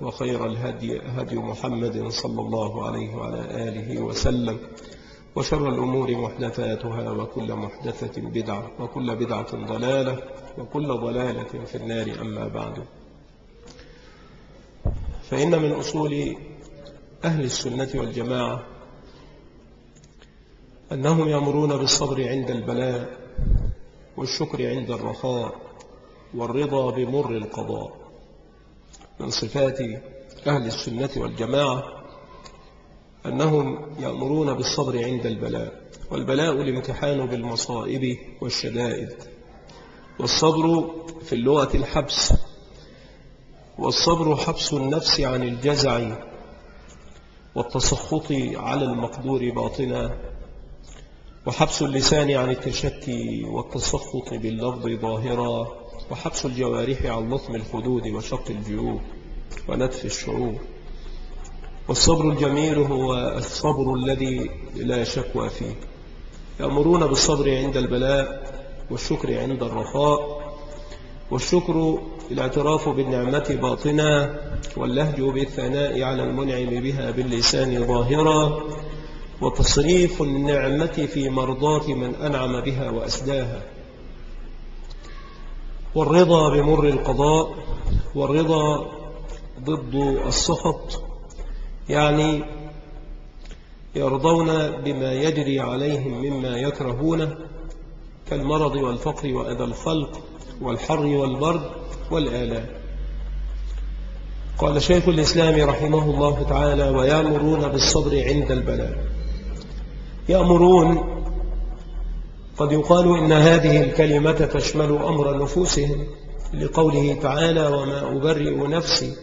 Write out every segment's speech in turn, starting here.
وخير الهدي هدي محمد صلى الله عليه وعلى آله وسلم. وشر الأمور محدثاتها وكل محدثة بدعة وكل بدعة ضلالة وكل ضلالة في النار أما بعد. فإن من أصول أهل السنة والجماعة أنهم يأمرون بالصبر عند البلاء والشكر عند الرخاء والرضا بمر القضاء. من صفات أهل السنة والجماعة أنهم يأمرون بالصبر عند البلاء والبلاء الامتحان بالمصائب والشدائد والصبر في اللغة الحبس والصبر حبس النفس عن الجزع والتسخط على المقدور باطنا وحبس اللسان عن التشكي والتسخط باللفظ ظاهرا. وحبس الجوارح عن لطم الخدود وشق الجيوب ونتف الشعور والصبر الجميل هو الصبر الذي لا شكوى فيه. يأمرون بالصبر عند البلاء والشكر عند الرخاء. والشكر الاعتراف بالنعمة باطنا واللهج بالثناء على المنعم بها باللسان ظاهرا وتصريف النعمة في مرضاة من أنعم بها وأسداها. والرضا بمر القضاء والرضا ضد السخط. يعني يرضون بما يجري عليهم مما يكرهونه كالمرض والفقر وأذى الخلق والحر والبرد والآلام. قال شيخ الإسلام رحمه الله تعالى ويأمرون بالصبر عند البلاء. يأمرون قد يقال إن هذه الكلمة تشمل أمر نفوسهم لقوله تعالى وما أبرئ نفسي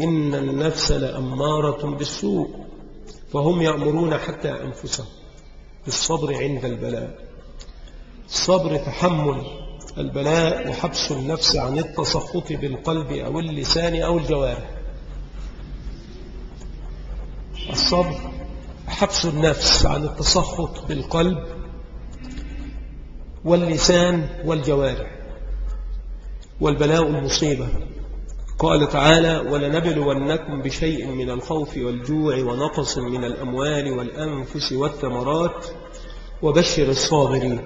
إن النفس لأمارة بالسوء فهم يأمرون حتى أنفسهم بالصبر عند البلاء. الصبر تحمل البلاء وحبس النفس عن التسخط بالقلب أو اللسان أو الجوارح. الصبر حبس النفس عن التسخط بالقلب واللسان والجوارح والبلاء المصيبة. قال تعالى ولنبلونكم بشيء من الخوف والجوع ونقص من الأموال والأنفس والثمرات وبشر الصابرين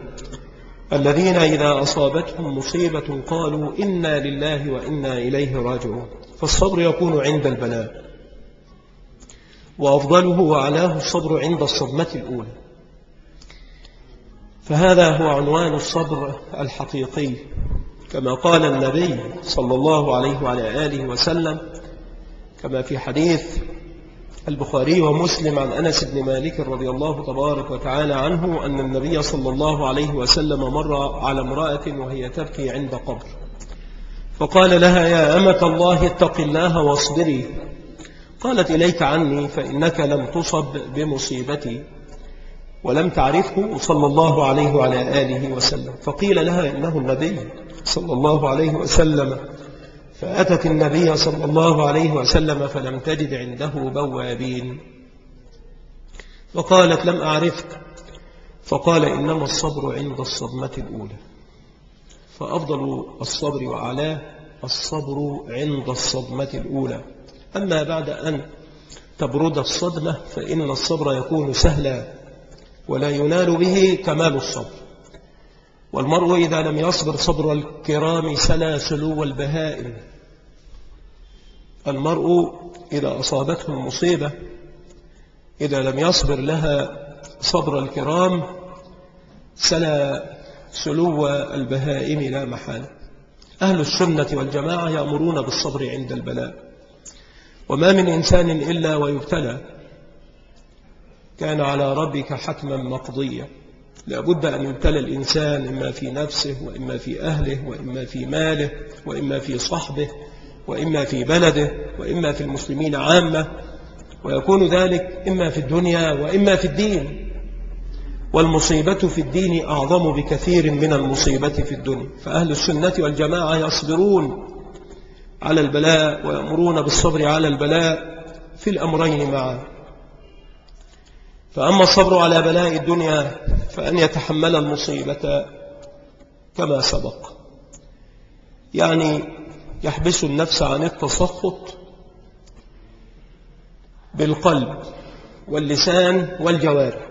الذين إذا أصابتهم مصيبة قالوا إنا لله وإنا إليه راجعون. فالصبر يكون عند البلاء وأفضله وعلاه الصبر عند الصدمة الأولى. فهذا هو عنوان الصبر الحقيقي. كما قال النبي صلى الله عليه وعلى آله وسلم كما في حديث البخاري ومسلم عن أنس بن مالك رضي الله تبارك وتعالى عنه أن النبي صلى الله عليه وسلم مر على امرأة وهي تبكي عند قبر. فقال لها يا أمة الله اتق الله واصبري. قالت إليك عني فإنك لم تصب بمصيبتي. ولم تعرفه صلى الله عليه وعلى آله وسلم. فقيل لها إنه النبي صلى الله عليه وسلم. فأتت النبي صلى الله عليه وسلم فلم تجد عنده بوابين. وقالت لم أعرفك. فقال إنما الصبر عند الصدمة الأولى. فأفضل الصبر وعلاه الصبر عند الصدمة الأولى. أما بعد أن تبرد الصدمة فإن الصبر يكون سهلا. ولا ينال به كمال الصبر. والمرء إذا لم يصبر صبر الكرام سلا سلو البهائم. المرء إذا أصابته المصيبة إذا لم يصبر لها صبر الكرام سلا سلو البهائم لا محالة. أهل السنة والجماعة يأمرون بالصبر عند البلاء. وما من إنسان إلا ويبتلى. كان على ربك حتما مقضيا. لابد أن يبتلى الإنسان إما في نفسه وإما في أهله وإما في ماله وإما في صحبه وإما في بلده وإما في المسلمين عامة. ويكون ذلك إما في الدنيا وإما في الدين. والمصيبة في الدين أعظم بكثير من المصيبة في الدنيا. فأهل السنة والجماعة يصبرون على البلاء ويأمرون بالصبر على البلاء في الأمرين معا. فأما الصبر على بلاء الدنيا فأن يتحمل المصيبة كما سبق. يعني يحبس النفس عن التسخط بالقلب واللسان والجوارح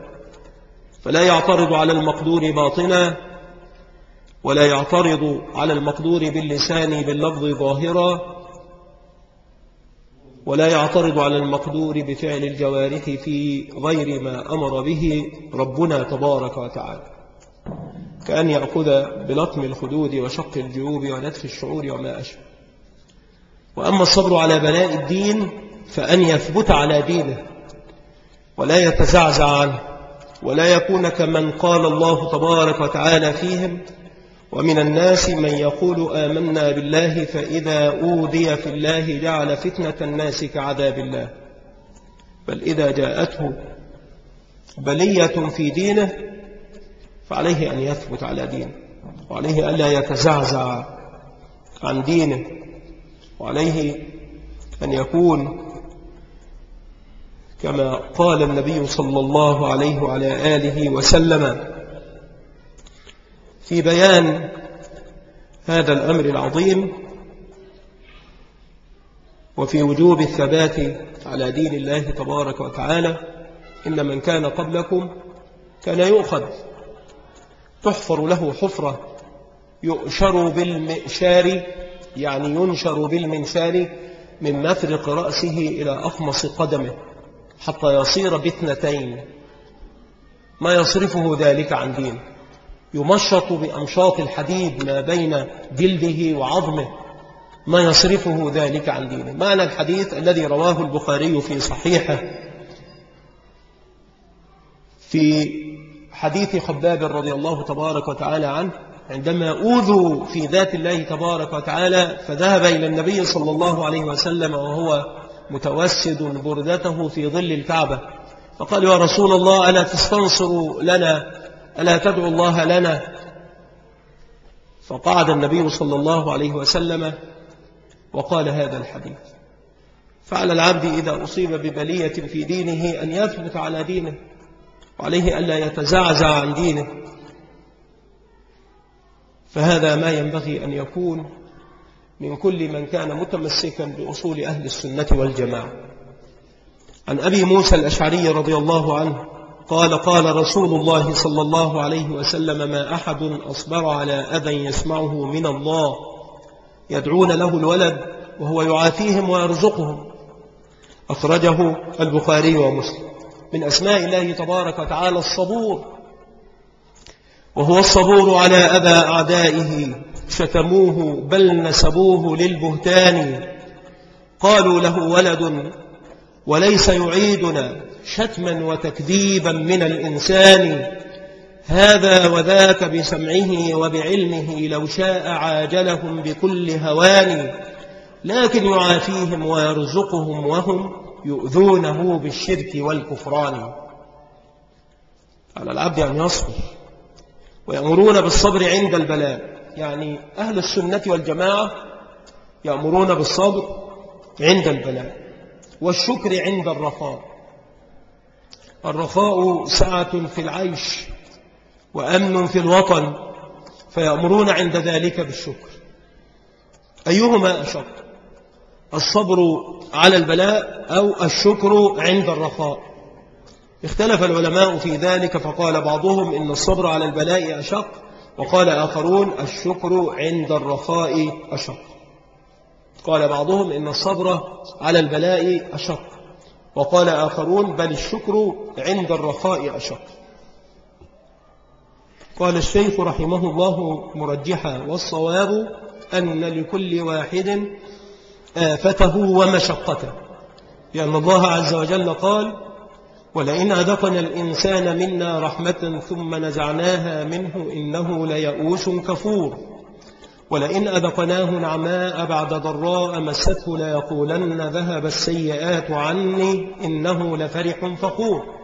فلا يعترض على المقدور باطنا ولا يعترض على المقدور باللسان باللفظ ظاهرا ولا يعترض على المقدور بفعل الجوارح في غير ما أمر به ربنا تبارك وتعالى. كأن يأخذ بلطم الخدود وشق الجيوب ونتف الشعور وما أشبه. وأما الصبر على بلاء الدين فأن يثبت على دينه ولا يتزعزع عنه ولا يكون كمن قال الله تبارك وتعالى فيهم ومن الناس من يقول آمنا بالله فإذا أوذي في الله جعل فتنة الناس كعذاب الله. بل إذا جاءته بلية في دينه فعليه أن يثبت على دينه وعليه ألا يتزعزع عن دينه وعليه أن يكون كما قال النبي صلى الله عليه وعلى آله وسلم في بيان هذا الأمر العظيم وفي وجوب الثبات على دين الله تبارك وتعالى إن من كان قبلكم كان يؤخذ. تحفر له حفرة يؤشر بالمئشار يعني ينشر بالمنشار من مفرق رأسه إلى أخمص قدمه حتى يصير باثنتين. ما يصرفه ذلك عن دين. يمشط بأمشاط الحديد ما بين جلده وعظمه ما يصرفه ذلك عن دينه. معنى الحديث الذي رواه البخاري في صحيحه في حديث خباب رضي الله تبارك وتعالى عنه عندما أوذوا في ذات الله تبارك وتعالى فذهب إلى النبي صلى الله عليه وسلم وهو متوسد بردته في ظل الكعبة. فقال يا رسول الله ألا تستنصر لنا ألا تدعو الله لنا؟ فقعد النبي صلى الله عليه وسلم وقال هذا الحديث. فعلى العبد إذا أصيب ببلية في دينه أن يثبت على دينه وعليه ألا يتزعزع عن دينه. فهذا ما ينبغي أن يكون من كل من كان متمسكا بأصول أهل السنة والجماعة. عن أبي موسى الأشعري رضي الله عنه قال قال رسول الله صلى الله عليه وسلم ما أحد أصبر على أذى يسمعه من الله. يدعون له الولد وهو يعافيهم ويرزقهم. أخرجه البخاري ومسلم. من أسماء الله تبارك وتعالى الصبور. وهو الصبور على أذى أعدائه. شتموه بل نسبوه للبهتان. قالوا له ولد وليس يعيدنا. شتما وتكذيبا من الإنسان. هذا وذاك بسمعه وبعلمه لو شاء عاجلهم بكل هوان. لكن يعافيهم ويرزقهم وهم يؤذونه بالشرك والكفران. على العبد أن يصبر ويأمرون بالصبر عند البلاء. يعني أهل السنة والجماعة يأمرون بالصبر عند البلاء والشكر عند الرخاء. الرخاء سعة في العيش وأمن في الوطن فيأمرون عند ذلك بالشكر. أيهما أشق؟ الصبر على البلاء أو الشكر عند الرخاء؟ اختلف العلماء في ذلك فقال بعضهم إن الصبر على البلاء أشق وقال آخرون الشكر عند الرخاء أشق. قال بعضهم إن الصبر على البلاء أشق. وقال آخرون بل الشكر عند الرخاء أشق. قال الشيخ رحمه الله مرجحا والصواب أن لكل واحد آفته ومشقته لأن الله عز وجل قال ولئن أذقنا الإنسان منا رحمة ثم نزعناها منه إنه ليئوس كفور. ولئن أذقناه نعماء بعد ضراء مسته ليقولن ذهب السيئات عني إنه لفرح فخور.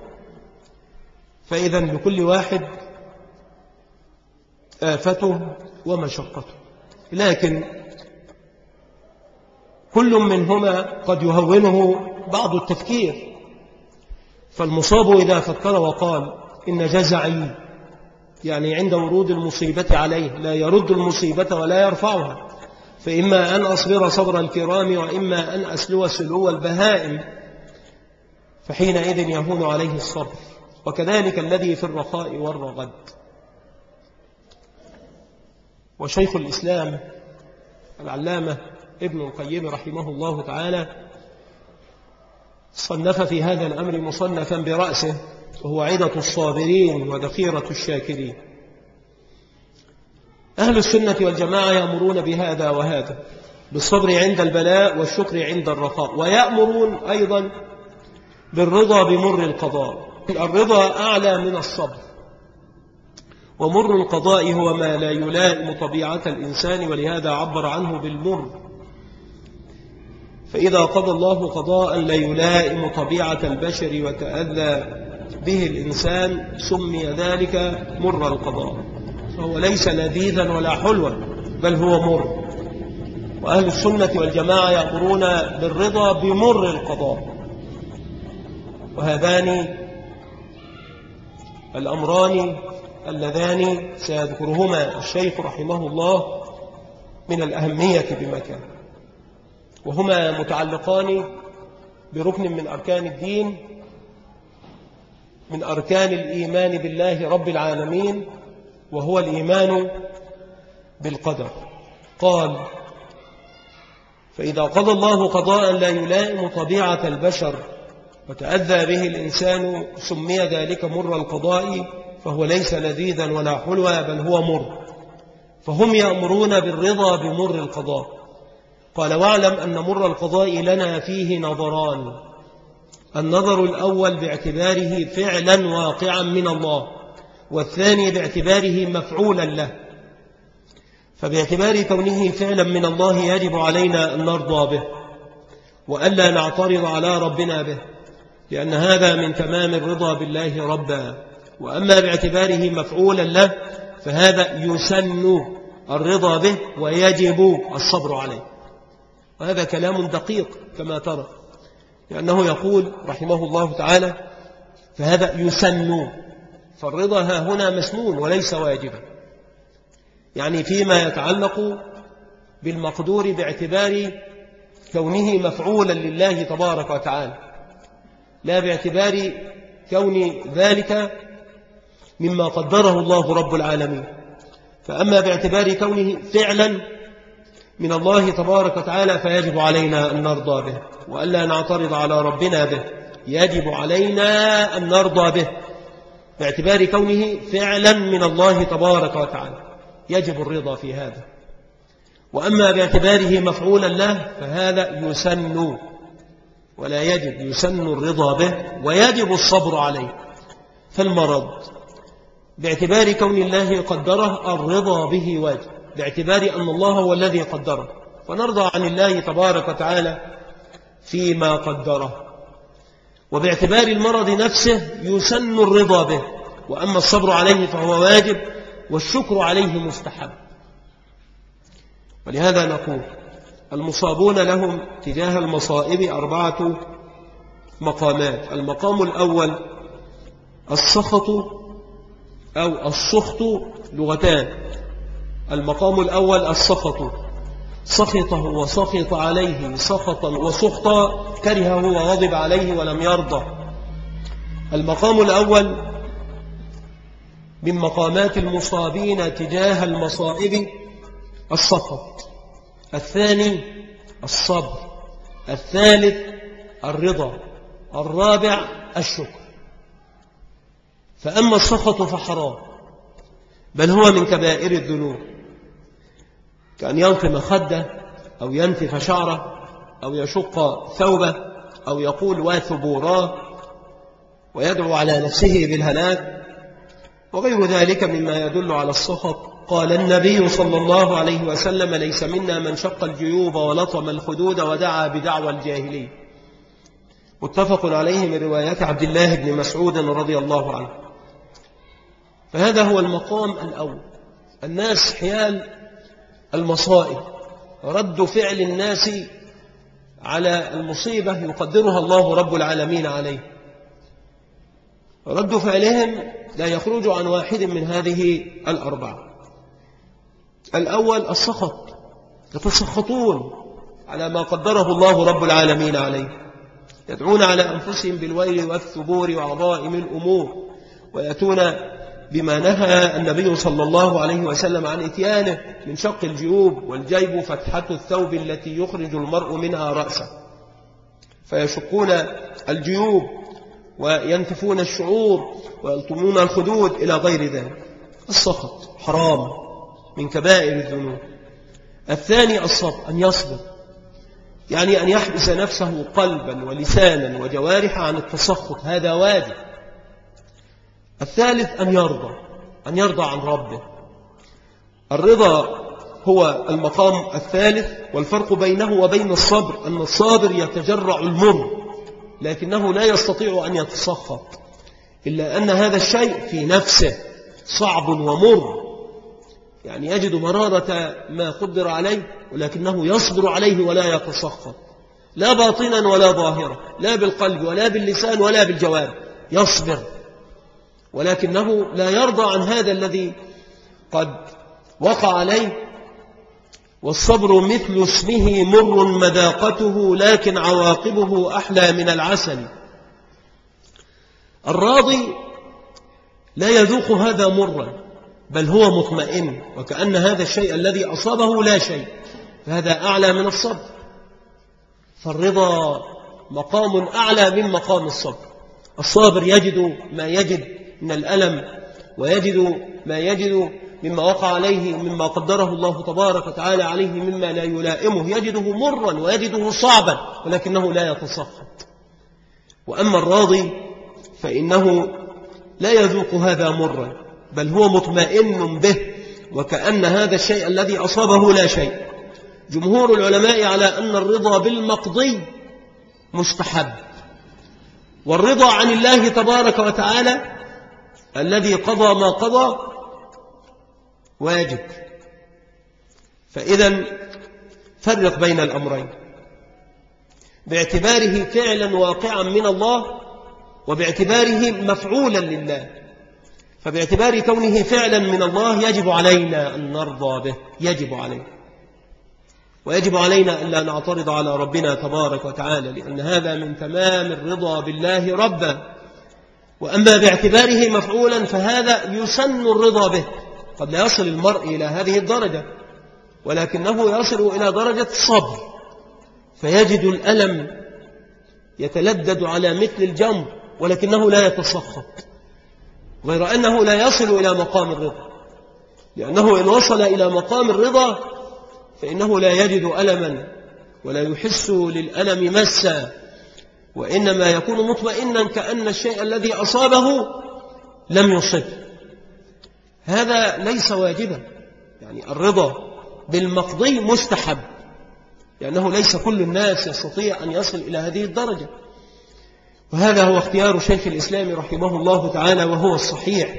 فإذا لكل واحد آفته ومشقته. لكن كل منهما قد يهونه بعض التفكير. فالمصاب إذا فكر وقال إن جزعي يعني عند ورود المصيبة عليه لا يرد المصيبة ولا يرفعها. فإما أن أصبر صبر الكرام وإما أن أسلو سلو البهائم. فحينئذ يهون عليه الصبر. وكذلك الذي في الرخاء والرغد. وشيخ الإسلام العلامة ابن القيم رحمه الله تعالى صنف في هذا الأمر مصنفا برأسه. وهو عدة الصابرين وذخيرة الشاكرين. أهل السنة والجماعة يأمرون بهذا وهذا بالصبر عند البلاء والشكر عند الرخاء ويأمرون أيضا بالرضا بمر القضاء. الرضا أعلى من الصبر ومر القضاء هو ما لا يلائم طبيعة الإنسان ولهذا عبر عنه بالمر. فإذا قضى الله قضاء لا يلائم طبيعة البشر وتأذى به الإنسان سمي ذلك مر القضاء. فهو ليس لذيذا ولا حلوا بل هو مر. وأهل السنة والجماعة يأمرون بالرضا بمر القضاء. وهذان الأمران اللذان سيذكرهما الشيخ رحمه الله من الأهمية بمكان وهما متعلقان بركن من أركان الدين من أركان الإيمان بالله رب العالمين وهو الإيمان بالقدر. قال فإذا قضى الله قضاء لا يلائم طبيعة البشر وتأذى به الإنسان سمي ذلك مر القضاء فهو ليس لذيذا ولا حلوى بل هو مر. فهم يأمرون بالرضا بمر القضاء. قال واعلم أن مر القضاء لنا فيه نظران. النظر الأول باعتباره فعلا واقعا من الله والثاني باعتباره مفعولا له. فباعتبار كونه فعلا من الله يجب علينا أن نرضى به وألا نعترض على ربنا به لأن هذا من تمام الرضا بالله ربا. وأما باعتباره مفعولا له فهذا يسن الرضا به ويجب الصبر عليه. وهذا كلام دقيق كما ترى. لأنه يقول رحمه الله تعالى فهذا يسن فالرضا ها هنا مسنون وليس واجبا. يعني فيما يتعلق بالمقدور باعتبار كونه مفعولا لله تبارك وتعالى لا باعتبار كون ذلك مما قدره الله رب العالمين. فأما باعتبار كونه فعلا من الله تبارك وتعالى فيجب علينا أن نرضى به وألا نعترض على ربنا به يجب علينا أن نرضى به. باعتبار كونه فعلا من الله تبارك وتعالى يجب الرضا في هذا. وأما باعتباره مفعولا له فهذا يسن ولا يجب يسن الرضا به ويجب الصبر عليه. فالمرض باعتبار كون الله قدره الرضا به واجب. باعتبار أن الله هو الذي قدره. فنرضى عن الله تبارك وتعالى فيما قدره. وباعتبار المرض نفسه يسن الرضا به. وأما الصبر عليه فهو واجب والشكر عليه مستحب. ولهذا نقول المصابون لهم تجاه المصائب أربعة مقامات. المقام الأول السخط أو السخط لغتان. المقام الأول السخط. سخطه وسخط عليه سخطا وسخطا كرهه وغضب عليه ولم يرضى. المقام الأول من مقامات المصابين تجاه المصائب السخط. الثاني الصبر. الثالث الرضا. الرابع الشكر. فأما السخط فحرام. بل هو من كبائر الذنوب. كأن ينطم خده أو ينتف شعره أو يشق ثوبه أو يقول واثبوراه ويدعو على نفسه بالهلاك وغير ذلك مما يدل على السخط. قال النبي صلى الله عليه وسلم ليس منا من شق الجيوب ولطم الخدود ودعا بدعوى الجاهلين. متفق عليه من روايات عبد الله بن مسعود رضي الله عنه. فهذا هو المقام الأول. الناس حيال المصائب. رد فعل الناس على المصيبة يقدرها الله رب العالمين عليه. رد فعلهم لا يخرج عن واحد من هذه الأربعة. الأول السخط. يتسخطون على ما قدره الله رب العالمين عليه. يدعون على أنفسهم بالويل والثبور وعظائم الأمور. ويأتون بما نهى النبي صلى الله عليه وسلم عن إتيانه من شق الجيوب والجيب فتحة الثوب التي يخرج المرء منها رأسه. فيشقون الجيوب وينتفون الشعور ويلطمون الخدود إلى غير ذلك. السخط حرام من كبائر الذنوب. الثاني الصبر أن يصبر. يعني أن يحبس نفسه قلبا ولسانا وجوارح عن التسخط هذا واجب. الثالث أن يرضى أن يرضى عن ربه. الرضا هو المقام الثالث والفرق بينه وبين الصبر أن الصابر يتجرع المر لكنه لا يستطيع أن يتسخط إلا أن هذا الشيء في نفسه صعب ومر. يعني يجد مرارة ما قدر عليه ولكنه يصبر عليه ولا يتسخط لا باطنا ولا ظاهرا لا بالقلب ولا باللسان ولا بالجواب يصبر. ولكنه لا يرضى عن هذا الذي قد وقع عليه. والصبر مثل اسمه مر مذاقته لكن عواقبه أحلى من العسل. الراضي لا يذوق هذا مرا بل هو مطمئن وكأن هذا الشيء الذي أصابه لا شيء فهذا أعلى من الصبر. فالرضا مقام أعلى من مقام الصبر. الصابر يجد ما يجد. من الألم ويجد ما يجد مما وقع عليه مما قدره الله تبارك وتعالى عليه مما لا يلائمه. يجده مرا ويجده صعبا ولكنه لا يتسخط وأما الراضي فإنه لا يذوق هذا مرا بل هو مطمئن به وكأن هذا الشيء الذي أصابه لا شيء. جمهور العلماء على أن الرضا بالمقضي مستحب. والرضا عن الله تبارك وتعالى الذي قضى ما قضى واجب. فإذا فرق بين الأمرين. باعتباره فعلا واقعا من الله وباعتباره مفعولا لله. فباعتبار كونه فعلا من الله يجب علينا أن نرضى به يجب علينا. ويجب علينا أن لا نعترض على ربنا تبارك وتعالى لأن هذا من تمام الرضا بالله ربا. وأما باعتباره مفعولا فهذا يسن الرضا به قد لا يصل المرء إلى هذه الدرجة ولكنه يصل إلى درجة الصبر فيجد الألم يتلدد على مثل الجنب ولكنه لا يتسخط غير أنه لا يصل إلى مقام الرضا لأنه إن وصل إلى مقام الرضا فإنه لا يجد ألما ولا يحس للألم مسا. وإنما يكون مطمئنا كأن الشيء الذي أصابه لم يصبه هذا ليس واجبا. يعني الرضا بالمقضي مستحب. لأنه ليس كل الناس يستطيع أن يصل إلى هذه الدرجة. وهذا هو اختيار شيخ الإسلام رحمه الله تعالى وهو الصحيح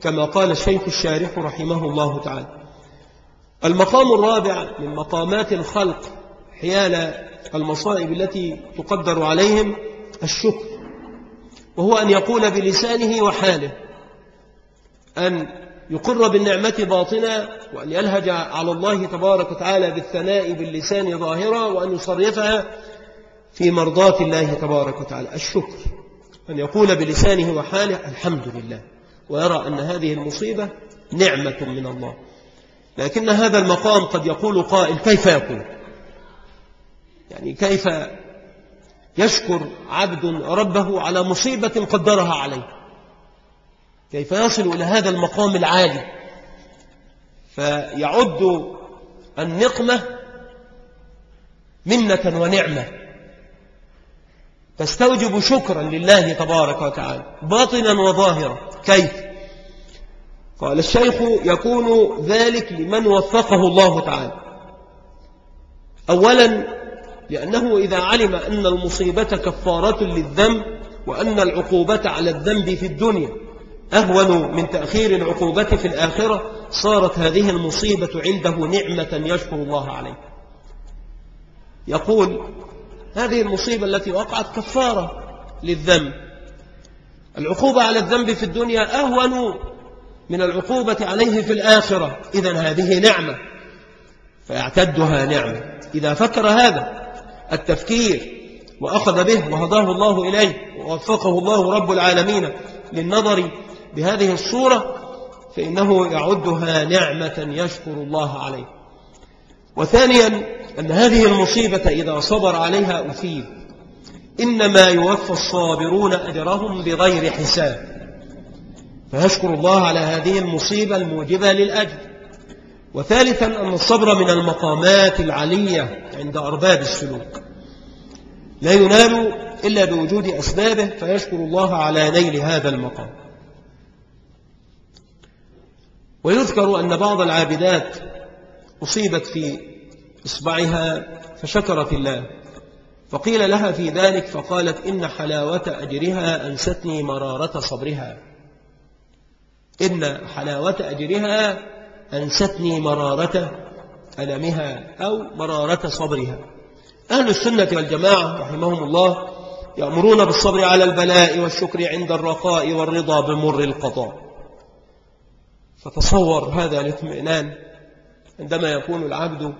كما قال الشيخ الشارح رحمه الله تعالى. المقام الرابع من مقامات الخلق حيال المصائب التي تقدر عليهم الشكر وهو أن يقول بلسانه وحاله أن يقر بالنعمة باطنا وأن يلهج على الله تبارك وتعالى بالثناء باللسان ظاهرا وأن يصرفها في مرضاة الله تبارك وتعالى. الشكر أن يقول بلسانه وحاله الحمد لله ويرى أن هذه المصيبة نعمة من الله. لكن هذا المقام قد يقول قائل كيف يقول؟ يعني كيف يشكر عبد ربه على مصيبة قدرها عليه. كيف يصل إلى هذا المقام العالي. فيعد النقمة منة ونعمة. تستوجب شكرا لله تبارك وتعالى. باطنا وظاهرا. كيف؟ قال الشيخ يكون ذلك لمن وفقه الله تعالى. أولا لأنه إذا علم أن المصيبة كفارة للذنب وأن العقوبة على الذنب في الدنيا أهون من تأخير العقوبة في الآخرة صارت هذه المصيبة عنده نعمة يشكر الله عليه. يقول هذه المصيبة التي وقعت كفارة للذنب. العقوبة على الذنب في الدنيا أهون من العقوبة عليه في الآخرة. إذا هذه نعمة فيعتدها نعمة. إذا فكر هذا التفكير وأخذ به وهداه الله إليه ووفقه الله رب العالمين للنظر بهذه الصورة فإنه يعدها نعمة يشكر الله عليه. وثانيا أن هذه المصيبة إذا صبر عليها أثيب إنما يوفى الصابرون أجرهم بغير حساب. فيشكر الله على هذه المصيبة الموجبة للأجر. وثالثا أن الصبر من المقامات العلية عند أرباب السلوك. لا ينال إلا بوجود أسبابه فيشكر الله على نيل هذا المقام. ويذكر أن بعض العابدات أصيبت في إصبعها فشكرت الله. فقيل لها في ذلك فقالت إن حلاوة أجرها أنستني مرارة صبرها. إن حلاوة أجرها أنستني مرارة ألمها أو مرارة صبرها. أهل السنة والجماعة رحمهم الله يأمرون بالصبر على البلاء والشكر عند الرخاء والرضا بمر القضاء. فتصور هذا الاطمئنان عندما يكون العبد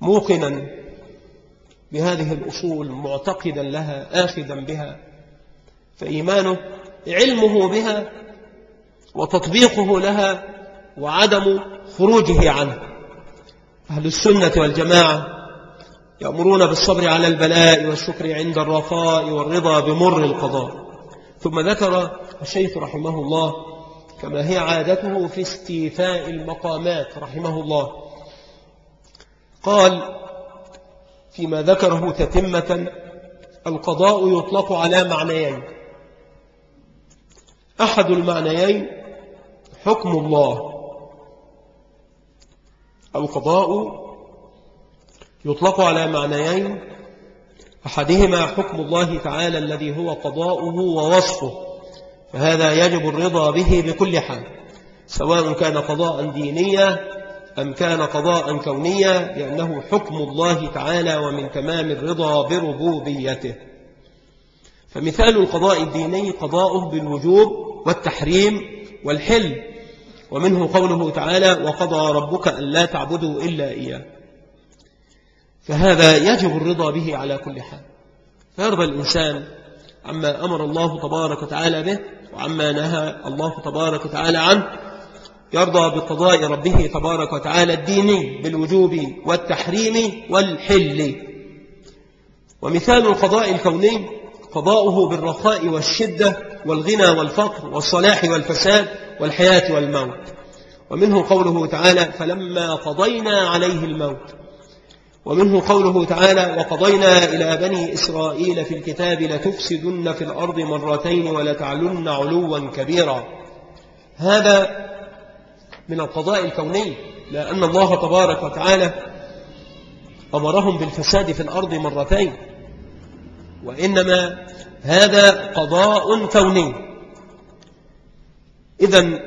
موقنا بهذه الأصول معتقدا لها آخذا بها فإيمانه علمه بها وتطبيقه لها وعدم خروجه عنه. أهل السنة والجماعة يأمرون بالصبر على البلاء والشكر عند الرخاء والرضا بمر القضاء. ثم ذكر الشيخ رحمه الله كما هي عادته في استيفاء المقامات رحمه الله. قال فيما ذكره تتمة القضاء يطلق على معنيين. أحد المعنيين حكم الله. القضاء يطلق على معنيين أحدهما حكم الله تعالى الذي هو قضاؤه ووصفه فهذا يجب الرضا به بكل حال سواء كان قضاء دينيا أم كان قضاء كونيا لأنه حكم الله تعالى ومن تمام الرضا بربوبيته. فمثال القضاء الديني قضاؤه بالوجوب والتحريم والحل ومنه قوله تعالى وقضى ربك أن لا تعبدوا إلا إياه. فهذا يجب الرضا به على كل حال. فيرضى الإنسان عما أمر الله تبارك وتعالى به وعما نهى الله تبارك وتعالى عنه. يرضى بقضاء ربه تبارك وتعالى الديني بالوجوب والتحريم والحل. ومثال القضاء الكوني قضاؤه بالرخاء والشدة والغنى والفقر والصلاح والفساد والحياة والموت. ومنه قوله تعالى فلما قضينا عليه الموت ومنه قوله تعالى وقضينا إلى بني إسرائيل في الكتاب لتفسدن في الأرض مرتين ولتعلن علوا كبيرا هذا من القضاء الكوني لأن الله تبارك وتعالى أمرهم بالفساد في الأرض مرتين. وإنما هذا قضاء كوني. إذا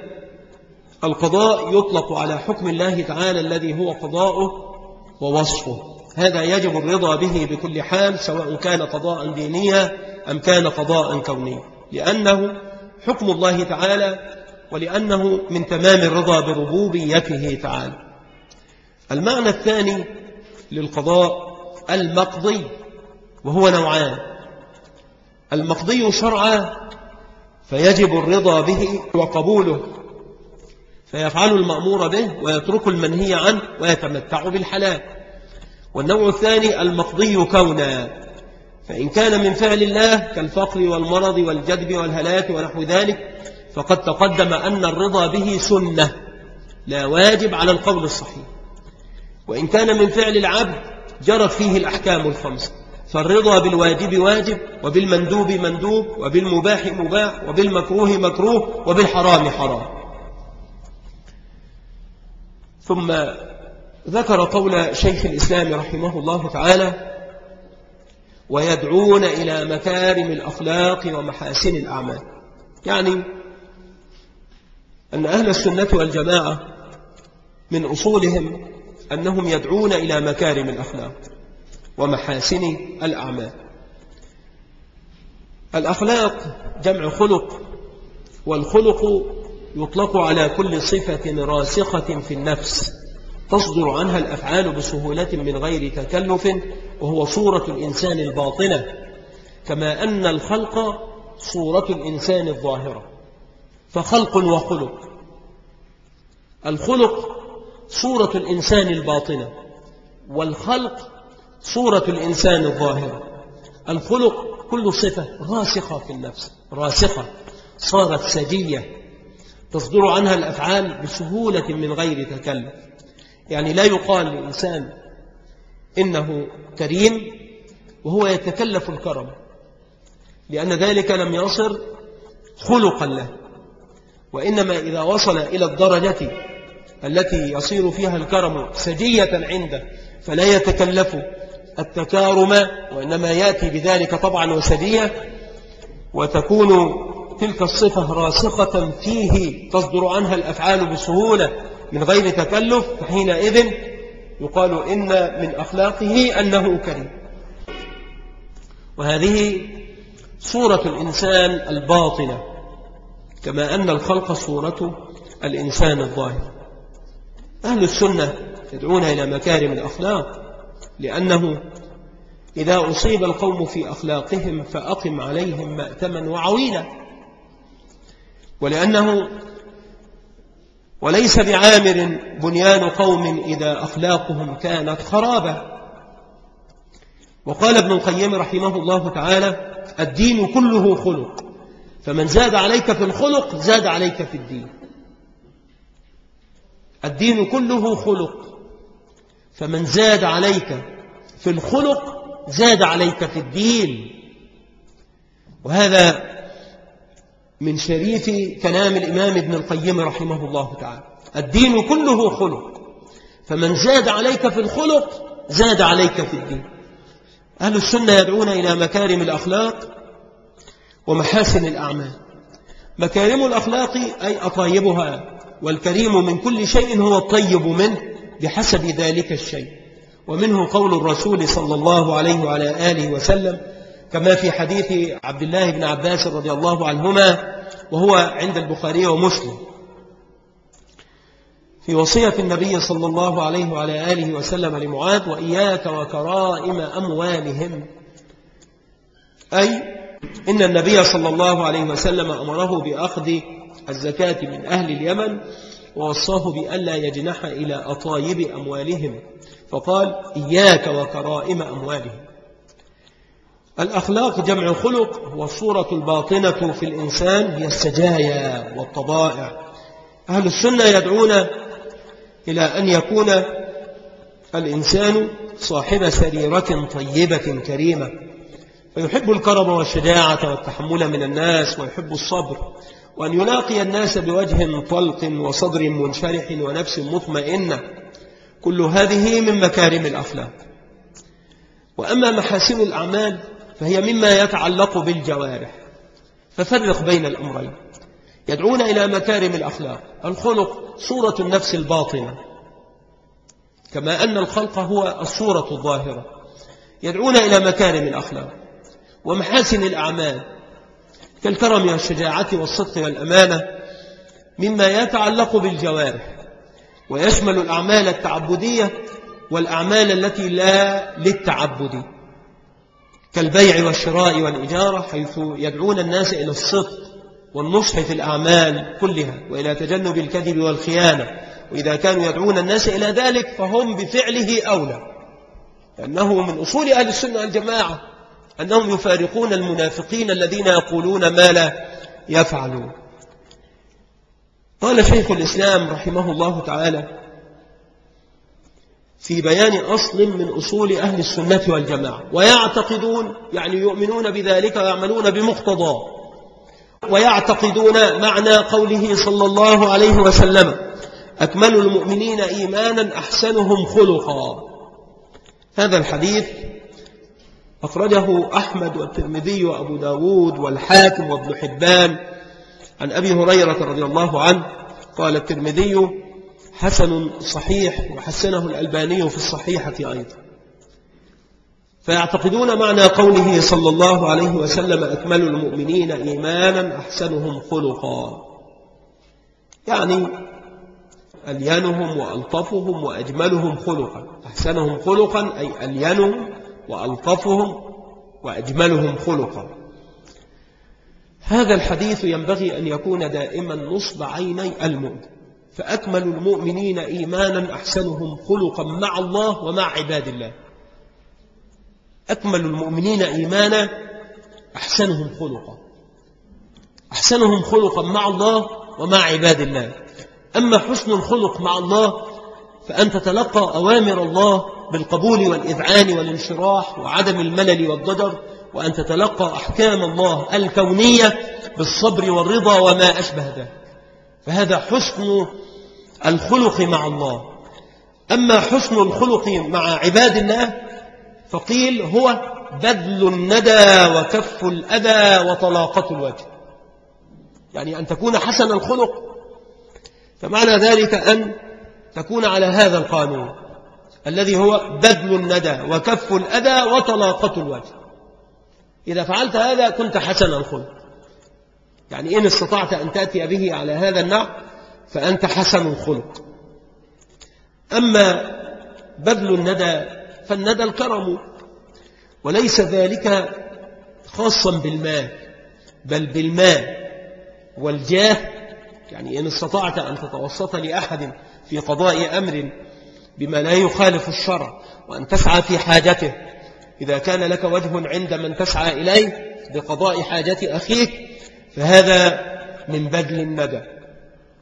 القضاء يطلق على حكم الله تعالى الذي هو قضاؤه ووصفه. هذا يجب الرضا به بكل حال سواء كان قضاء دينيا أم كان قضاء كونيا. لأنه حكم الله تعالى ولأنه من تمام الرضا بربوبيته تعالى. المعنى الثاني للقضاء المقضي وهو نوعان. المقضي شرعا فيجب الرضا به وقبوله فيفعل المأمور به ويترك المنهي عنه ويتمتع بالحلال. والنوع الثاني المقضي كونا فإن كان من فعل الله كالفقر والمرض والجدب والهلاك ونحو ذلك فقد تقدم أن الرضا به سنة لا واجب على القول الصحيح. وإن كان من فعل العبد جرت فيه الأحكام الخمسة فالرضا بالواجب واجب وبالمندوب مندوب وبالمباح مباح وبالمكروه مكروه وبالحرام حرام. ثم ذكر قول شيخ الإسلام رحمه الله تعالى ويدعون إلى مكارم الأخلاق ومحاسن الأعمال. يعني أن أهل السنة والجماعة من أصولهم أنهم يدعون إلى مكارم الأخلاق. ومحاسن الأعمال. الأخلاق جمع خلق والخلق يطلق على كل صفة راسخة في النفس تصدر عنها الأفعال بسهولة من غير تكلف وهو صورة الإنسان الباطنة كما أن الخلق صورة الإنسان الظاهرة. فخلق وخلق. الخلق صورة الإنسان الباطنة والخلق صورة الإنسان الظاهرة الخلق كل صفة راسخة في النفس راسخة. صارت سجية. تصدر عنها الأفعال بسهولة من غير تكلف. يعني لا يقال لإنسان إنه كريم وهو يتكلف الكرم. لأن ذلك لم يصر خلقا له. وإنما إذا وصل إلى الدرجة التي يصير فيها الكرم سجية عنده فلا يتكلف التكارم وإنما يأتي بذلك طبعا وسجية وتكون تلك الصفة راسخة فيه تصدر عنها الأفعال بسهولة من غير تكلف فحينئذ يقال إن من أخلاقه أنه كريم. وهذه صورة الإنسان الباطنة كما أن الخلق صورة الإنسان الظاهر. أهل السنة يدعون إلى مكارم الأخلاق لأنه إذا أصيب القوم في أخلاقهم فأقم عليهم مأتما وعويلا ولأنه وليس بعامر بنيان قوم إذا أخلاقهم كانت خرابة. وقال ابن القيم رحمه الله تعالى الدين كله خلق فمن زاد عليك في الخلق زاد عليك في الدين. الدين كله خلق فمن زاد عليك في الخلق زاد عليك في الدين. وهذا من شريف كلام الإمام ابن القيم رحمه الله تعالى. الدين كله خلق. فمن زاد عليك في الخلق زاد عليك في الدين. أهل السنة يدعون إلى مكارم الأخلاق ومحاسن الأعمال. مكارم الأخلاق أي أطيبها والكريم من كل شيء هو الطيب منه. بحسب ذلك الشيء. ومنه قول الرسول صلى الله عليه وعلى آله وسلم كما في حديث عبد الله بن عباس رضي الله عنهما وهو عند البخاري ومسلم. في وصية النبي صلى الله عليه وعلى آله وسلم لمعاذ وإياك وكرائم أموالهم. أي إن النبي صلى الله عليه وسلم أمره بأخذ الزكاة من أهل اليمن ووصاه بألا يجنح إلى أطايب أموالهم فقال إياك وكرائم أموالهم. الأخلاق جمع خلق والصورة الباطنة في الإنسان هي السجايا والطبائع. أهل السنة يدعون إلى أن يكون الإنسان صاحب سريرة طيبة كريمة. فيحب الكرم والشجاعة والتحمل من الناس ويحب الصبر. وأن يلاقي الناس بوجه طلق وصدر منشرح ونفس مطمئنة. كل هذه من مكارم الأخلاق. وأما محاسن الأعمال فهي مما يتعلق بالجوارح. ففرق بين الأمرين. يدعون إلى مكارم الأخلاق. الخلق صورة النفس الباطنة. كما أن الخلق هو الصورة الظاهرة. يدعون إلى مكارم الأخلاق. ومحاسن الأعمال كالكرم والشجاعة والصدق والأمانة مما يتعلق بالجوارح ويشمل الأعمال التعبدية والأعمال التي لا للتعبد كالبيع والشراء والإجارة حيث يدعون الناس إلى الصدق والنصح في الأعمال كلها وإلى تجنب الكذب والخيانة وإذا كانوا يدعون الناس إلى ذلك فهم بفعله أولى لأنه من أصول أهل السنة والجماعة أنهم يفارقون المنافقين الذين يقولون ما لا يفعلون. قال شيخ الإسلام رحمه الله تعالى في بيان أصل من أصول أهل السنة والجماعة ويعتقدون يعني يؤمنون بذلك ويعملون بمقتضاه ويعتقدون معنى قوله صلى الله عليه وسلم أكمل المؤمنين إيمانا أحسنهم خلقا. هذا الحديث أخرجه أحمد والترمذي وأبو داود والحاكم وابن حبان. عن أبي هريرة رضي الله عنه قال الترمذي حسن صحيح وحسنه الألباني في الصحيحة أيضا. فيعتقدون معنى قوله صلى الله عليه وسلم أكمل المؤمنين إيمانا أحسنهم خلقا. يعني أليانهم وألطفهم وأجملهم خلقا. أحسنهم خلقا أي أليانهم وألطفهم وأجملهم خلقا. هذا الحديث ينبغي أن يكون دائما نصب عيني المؤمن فأكمل المؤمنين إيمانا أحسنهم خلقا مع الله ومع عباد الله. أكمل المؤمنين إيمانا أحسنهم خلقا. أحسنهم خلقا مع الله ومع عباد الله. أما حسن الخلق مع الله فأن تتلقى أوامر الله بالقبول والإذعان والانشراح وعدم الملل والضجر وأن تتلقى أحكام الله الكونية بالصبر والرضا وما أشبه ذلك. فهذا حسن الخلق مع الله. أما حسن الخلق مع عباد الله فقيل هو بذل الندى وكف الأذى وطلاقة الوجه. يعني أن تكون حسن الخلق فمعنى ذلك أن تكون على هذا القانون. الذي هو بذل الندى وكف الأذى وطلاقة الوجه. إذا فعلت هذا كنت حسن الخلق. يعني إن استطعت أن تأتي به على هذا النوع فأنت حسن الخلق. أما بذل الندى فالندى الكرم وليس ذلك خاصا بالمال بل بالمال والجاه. يعني إن استطعت أن تتوسط لأحد في قضاء أمر بما لا يخالف الشرع وأن تسعى في حاجته. إذا كان لك وجه عند من تسعى إليه بقضاء حاجة أخيك فهذا من بذل الندى.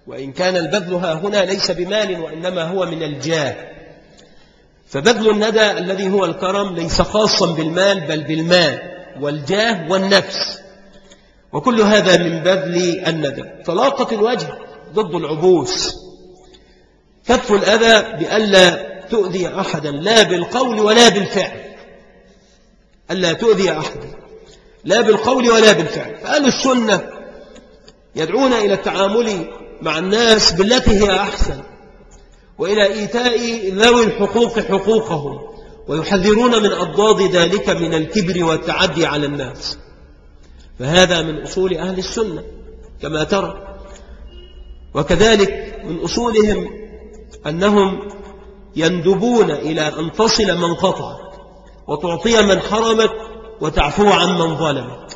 وإن كان البذل ها هنا ليس بمال وإنما هو من الجاه. فبذل الندى الذي هو الكرم ليس خاصا بالمال بل بالمال والجاه والنفس. وكل هذا من بذل الندى. طلاقة الوجه ضد العبوس. كف الأذى بألا تؤذي أحدا لا بالقول ولا بالفعل. ألا تؤذي أحدا لا بالقول ولا بالفعل. فأهل السنة يدعون إلى التعامل مع الناس بالتي هي أحسن وإلى إيتاء ذوي الحقوق حقوقهم ويحذرون من أضداد ذلك من الكبر والتعدي على الناس. فهذا من أصول أهل السنة كما ترى. وكذلك من أصولهم أنهم يندبون إلى أن تصل من قطعك وتعطي من حرمك وتعفو عن من ظلمك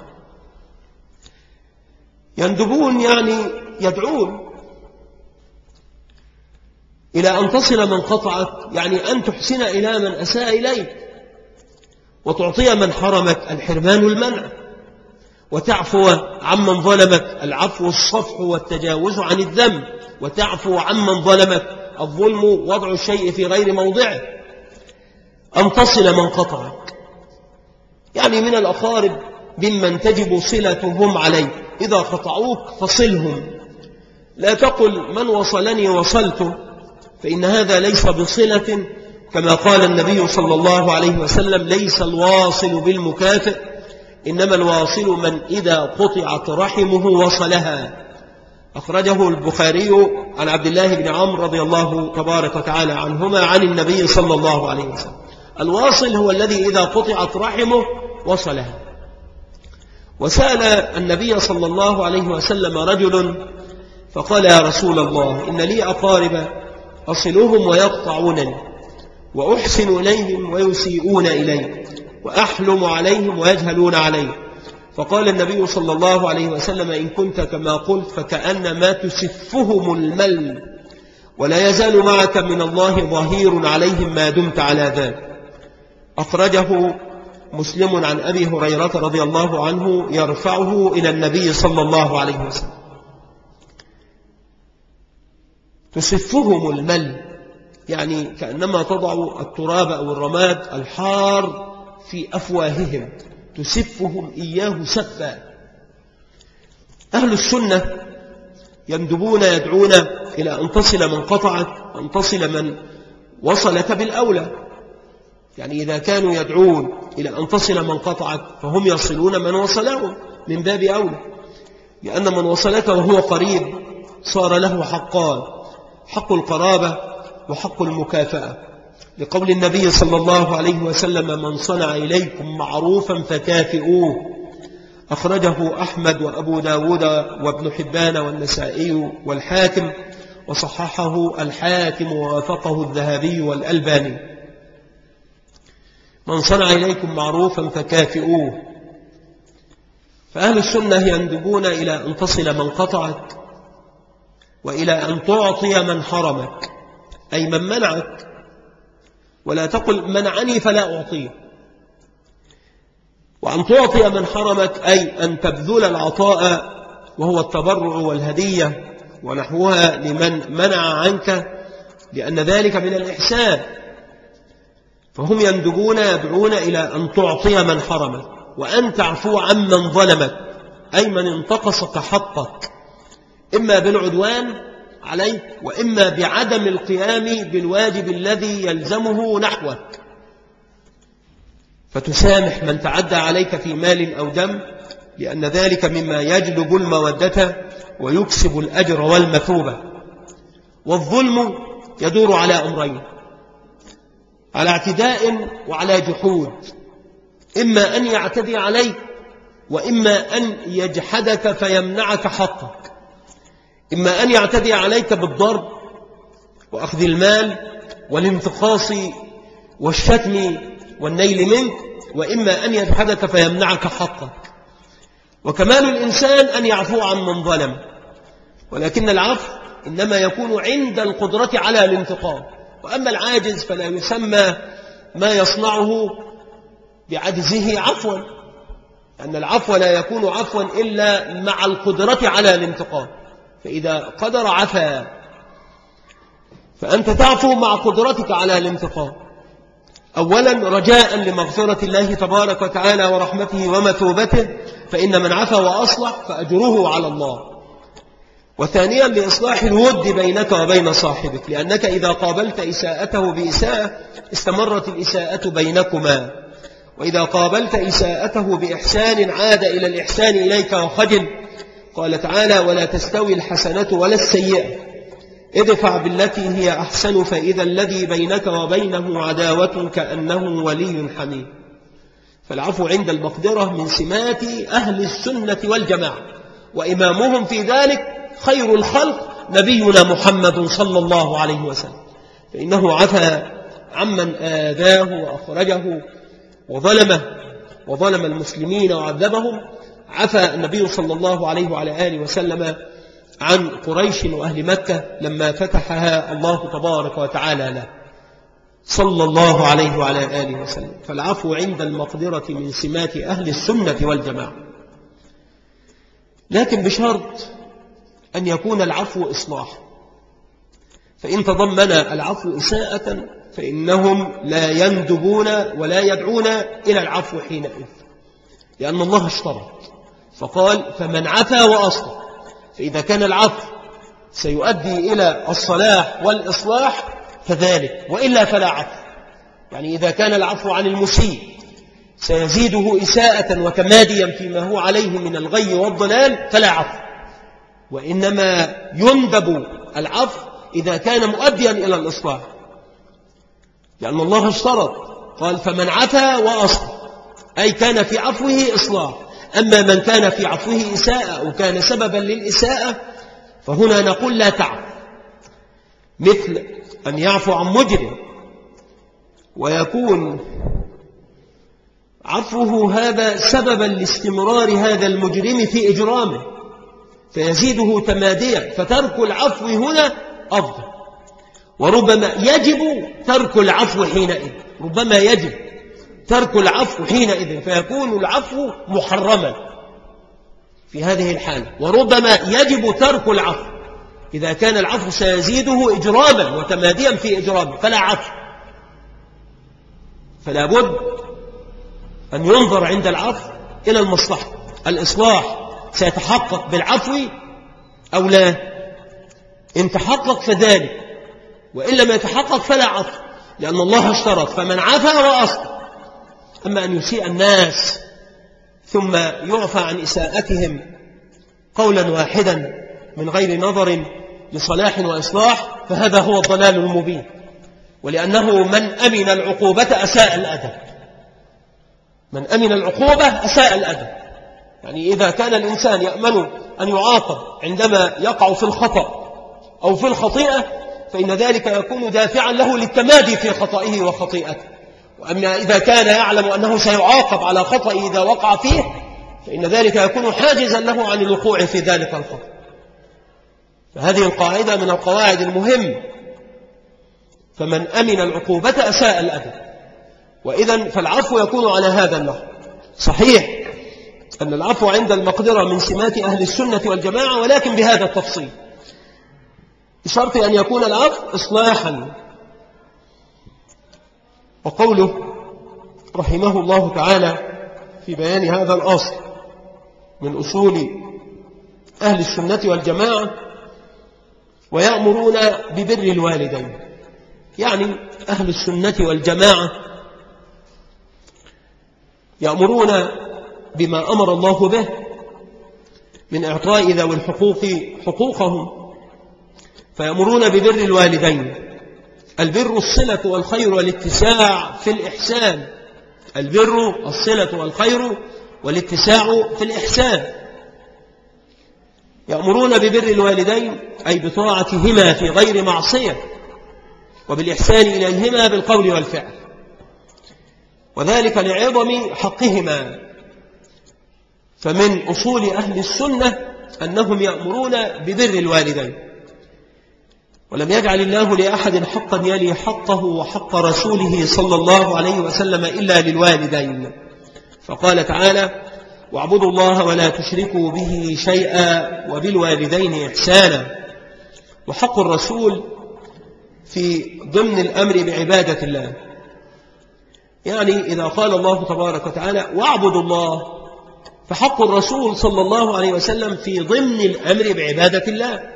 يندبون يعني يدعون إلى أن تصل من قطعك يعني أن تحسن إلى من أساء إليك وتعطي من حرمك الحرمان المنع وتعفو عمن ظلمك العفو الصفح والتجاوز عن الذنب وتعفو عمن ظلمك. الظلم وضع الشيء في غير موضعه. أن تصل من قطعك. يعني من الأقارب ممن تجب صلتهم عليك. إذا قطعوك فصلهم. لا تقل من وصلني وصلته فإن هذا ليس بصلة. كما قال النبي صلى الله عليه وسلم ليس الواصل بالمكافئ. إنما الواصل من إذا قطعت رحمه وصلها. أخرجه البخاري عن عبد الله بن عمرو رضي الله تبارك وتعالى عنهما عن النبي صلى الله عليه وسلم. الواصل هو الذي إذا قطعت رحمه وصلها. وسأل النبي صلى الله عليه وسلم رجل فقال يا رسول الله إن لي أقارب أصلهم ويقطعونني وأحسن إليهم ويسيئون إلي وأحلم عليهم ويجهلون علي فقال النبي صلى الله عليه وسلم إن كنت كما قلت فكأنما تسفهم المل ولا يزال معك من الله ظهير عليهم ما دمت على ذلك أخرجه مسلم عن أبي هريرة رضي الله عنه يرفعه إلى النبي صلى الله عليه وسلم. تسفهم المل يعني كأنما تضع التراب أو الرماد الحار في أفواههم. تسفهم إياه سفا. أهل السنة يندبون يدعون إلى أن تصل من قطعت وأن تصل من وصلك بالأولى. يعني إذا كانوا يدعون إلى أن تصل من قطعت فهم يصلون من وصلهم من باب أولى. لأن من وصلك وهو قريب صار له حقان حق القرابة وحق المكافأة. لقول النبي صلى الله عليه وسلم من صنع إليكم معروفا فكافئوه. أخرجه أحمد وأبو داود وابن حبان والنسائي والحاكم وصححه الحاكم ووافقه الذهبي والألباني. من صنع إليكم معروفا فكافئوه. فأهل السنة يندبون إلى أن تصل من قطعك وإلى أن تعطي من حرمك أي من منعك ولا تقل منعني فلا أعطيه وأن تعطي من حرمك أي أن تبذل العطاء وهو التبرع والهدية ونحوها لمن منع عنك لأن ذلك من الإحسان. فهم يندبون يدعون إلى أن تعطي من حرمك وأن تعفو عمن ظلمك أي من انتقصك حقك إما بالعدوان عليك وإما بعدم القيام بالواجب الذي يلزمه نحوك. فتسامح من تعدى عليك في مال أو دم لأن ذلك مما يجلب المودة ويكسب الأجر والمثوبة. والظلم يدور على أمرين على اعتداء وعلى جحود. إما أن يعتدي عليك وإما أن يجحدك فيمنعك حقك. إما أن يعتدي عليك بالضرب وأخذ المال والانتقاص والشتم والنيل منك وإما أن يجحدك فيمنعك حقك. وكمال الإنسان أن يعفو عن من ظلم. ولكن العفو إنما يكون عند القدرة على الانتقام. وأما العاجز فلا يسمى ما يصنعه بعجزه عفوا أن العفو لا يكون عفوا إلا مع القدرة على الانتقام. فإذا قدر عفا فأنت تعفو مع قدرتك على الانتقام أولا رجاء لمغفرة الله تبارك وتعالى ورحمته ومثوبته فإن من عفا وأصلح فأجره على الله. وثانيا لإصلاح الود بينك وبين صاحبك لأنك إذا قابلت إساءته بإساءة استمرت الإساءة بينكما. وإذا قابلت إساءته بإحسان عاد إلى الإحسان إليك وخجل. قال تعالى ولا تستوي الحسنة ولا السيئة. ادفع بالتي هي أحسن فإذا الذي بينك وبينه عداوة كأنه ولي حميد فالعفو عند المقدرة من سمات أهل السنة والجماعة وإمامهم في ذلك خير الخلق نبينا محمد صلى الله عليه وسلم. فإنه عفى عمن آذاه وأخرجه وظلمه وظلم المسلمين وعذبهم. عفى النبي صلى الله عليه وعلى آله وسلم عن قريش وأهل مكة لما فتحها الله تبارك وتعالى له. صلى الله عليه وعلى آله وسلم. فالعفو عند المقدرة من سمات أهل السنة والجماعة. لكن بشرط أن يكون العفو إصلاح. فإن تضمن العفو إساءة فإنهم لا يندبون ولا يدعون إلى العفو حينئذ. لأن الله اشترط فقال فمن عفا وأصلح. فإذا كان العفو سيؤدي إلى الصلاح والإصلاح فذلك وإلا فلا عفو. يعني إذا كان العفو عن المسيء سيزيده إساءة وتماديا فيما هو عليه من الغي والضلال فلا عفو. وإنما يندب العفو إذا كان مؤديا إلى الإصلاح. لأن الله اشترط قال فمن عفا وأصلح. أي كان في عفوه إصلاح. أما من كان في عفوه إساءة وكان سببا للإساءة فهنا نقول لا تعف مثل أن يعفو عن مجرم ويكون عفوه هذا سببا لاستمرار هذا المجرم في إجرامه فيزيده تماديا فترك العفو هنا أفضل. وربما يجب ترك العفو حينئذ ربما يجب. ترك العفو حينئذ فيكون العفو محرما. في هذه الحالة وربما يجب ترك العفو. إذا كان العفو سيزيده إجراما وتماديا في إجرامه فلا عفو. فلا بد أن ينظر عند العفو إلى المصلحة. الإصلاح سيتحقق بالعفو أو لا؟ إن تحقق فذلك وإن لم يتحقق فلا عفو لأن الله اشترط فمن عفا وأصلح. أما أن يسيء الناس ثم يعفى عن إساءتهم قولا واحدا من غير نظر لصلاح وإصلاح فهذا هو الضلال المبين. ولأنه من أمن العقوبة أساء الأدب. من أمن العقوبة أساء الأدب. يعني إذا كان الإنسان يأمن أن يعاقب عندما يقع في الخطأ أو في الخطيئة فإن ذلك يكون دافعا له للتمادي في خطئه وخطيئته. وأما إذا كان يعلم أنه سيعاقب على خطأ إذا وقع فيه فإن ذلك يكون حاجزا له عن الوقوع في ذلك الخطأ. فهذه القاعدة من القواعد المهم. فمن أمن العقوبة أساء الأدب وإذا فالعفو يكون على هذا النحو صحيح أن العفو عند المقدرة من سمات أهل السنة والجماعة ولكن بهذا التفصيل. بشرط أن يكون العفو إصلاحا. وقوله رحمه الله تعالى في بيان هذا الأصل من أصول أهل السنة والجماعة ويأمرون ببر الوالدين. يعني أهل السنة والجماعة يأمرون بما أمر الله به من إعطاء ذوي الحقوق حقوقهم فيأمرون ببر الوالدين. البر الصلة والخير والاتساع في الإحسان. البر الصلة والخير والاتساع في الإحسان. يأمرون ببر الوالدين أي بطاعتهما في غير معصية وبالإحسان إليهما بالقول والفعل. وذلك لعظم حقهما. فمن أصول أهل السنة أنهم يأمرون ببر الوالدين. ولم يجعل الله لأحد حقا يلي حقه وحق رسوله صلى الله عليه وسلم إلا للوالدين. فقال تعالى واعبدوا الله ولا تشركوا به شيئا وبالوالدين إحسانا. وحق الرسول في ضمن الأمر بعبادة الله. يعني إذا قال الله تبارك وتعالى واعبدوا الله فحق الرسول صلى الله عليه وسلم في ضمن الأمر بعبادة الله.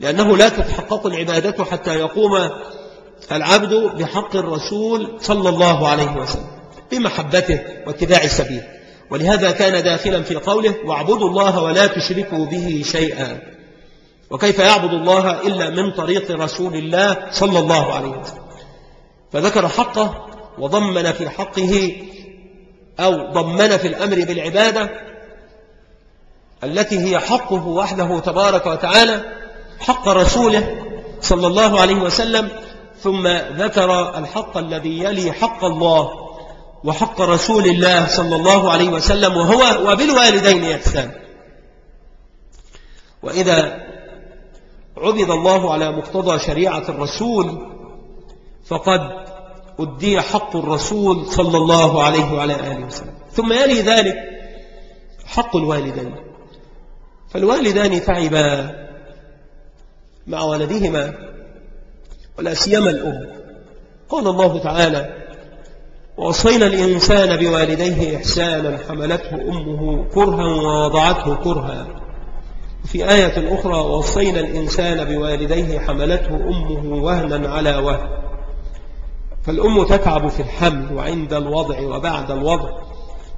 لأنه لا تتحقق العبادة حتى يقوم العبد بحق الرسول صلى الله عليه وسلم بمحبته واتباع السبيل. ولهذا كان داخلا في قوله واعبدوا الله ولا تشركوا به شيئا وكيف يعبد الله إلا من طريق رسول الله صلى الله عليه وسلم؟ فذكر حقه وضمن في حقه أو ضمن في الأمر بالعبادة التي هي حقه وحده تبارك وتعالى حق رسوله صلى الله عليه وسلم ثم ذكر الحق الذي يلي حق الله وحق رسول الله صلى الله عليه وسلم وهو وبالوالدين إحسان. وإذا عبد الله على مقتضى شريعة الرسول فقد أدي حق الرسول صلى الله عليه وعلى آله وسلم. ثم يلي ذلك حق الوالدين. فالوالدان تعبا مع ولدهما ولا سيما الأم. قال الله تعالى ووصينا الإنسان بوالديه إحسانا حملته أمه كرها ووضعته كرها. في آية أخرى ووصينا الإنسان بوالديه حملته أمه وهنا على وهن. فالأم تتعب في الحمل وعند الوضع وبعد الوضع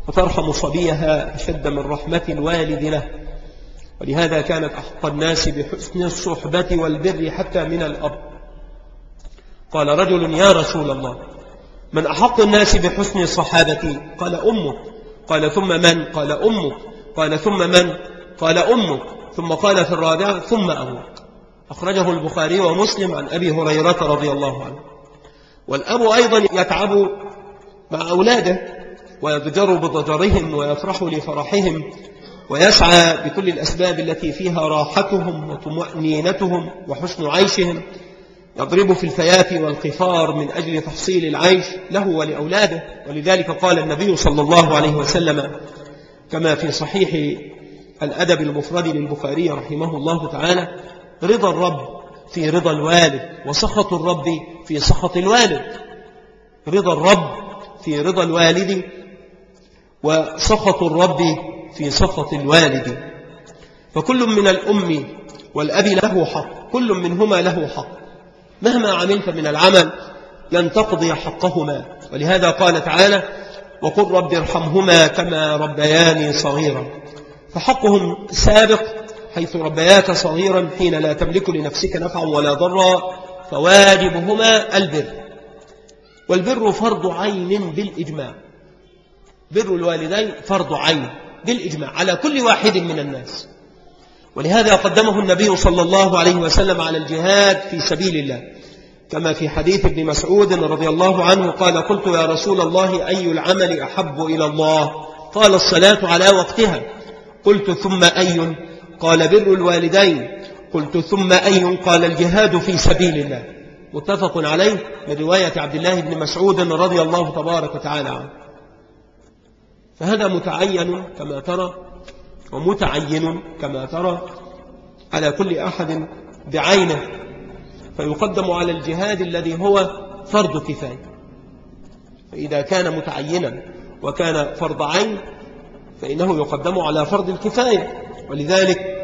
وترحم صبيها أشد من رحمة الوالد له. ولهذا كانت أحق الناس بحسن الصحبة والبر حتى من الأب. قال رجل يا رسول الله من أحق الناس بحسن صحابتي قال أمك. قال ثم من؟ قال أمك. قال ثم من؟ قال أمك. ثم قال في الرابعة ثم أبوك. أخرجه البخاري ومسلم عن أبي هريرة رضي الله عنه. والأب أيضا يتعب مع أولاده ويضجر بضجرهم ويفرح لفرحهم. ويسعى بكل الأسباب التي فيها راحتهم وطمأنينتهم وحسن عيشهم يضرب في الفيافي والقفار من أجل تحصيل العيش له ولأولاده. ولذلك قال النبي صلى الله عليه وسلم كما في صحيح الأدب المفرد للبخاري رحمه الله تعالى رضا الرب في رضا الوالد وسخط الرب في سخط الوالد. رضا الرب في رضا الوالد وسخط الرب في سخط الوالد. فكل من الأم والأب له حق كل منهما له حق. مهما عملت من العمل لن تقضي حقهما. ولهذا قال تعالى وقل رب ارحمهما كما ربياني صغيرا فحقهم سابق حيث ربياك صغيرا حين لا تملك لنفسك نفعا ولا ضرا فواجبهما البر. والبر فرض عين بالإجماع. بر الوالدين فرض عين. بالإجماع على كل واحد من الناس. ولهذا قدمه النبي صلى الله عليه وسلم على الجهاد في سبيل الله. كما في حديث ابن مسعود رضي الله عنه قال قلت يا رسول الله أي العمل أحب إلى الله؟ قال الصلاة على وقتها. قلت ثم أي؟ قال بر الوالدين. قلت ثم أي؟ قال الجهاد في سبيل الله. متفق عليه من رواية عبد الله بن مسعود رضي الله تبارك وتعالى عنه. فهذا متعين كما ترى ومتعين كما ترى على كل أحد بعينه فيقدم على الجهاد الذي هو فرض كفاية. فإذا كان متعينا وكان فرض عين فإنه يقدم على فرض الكفاية. ولذلك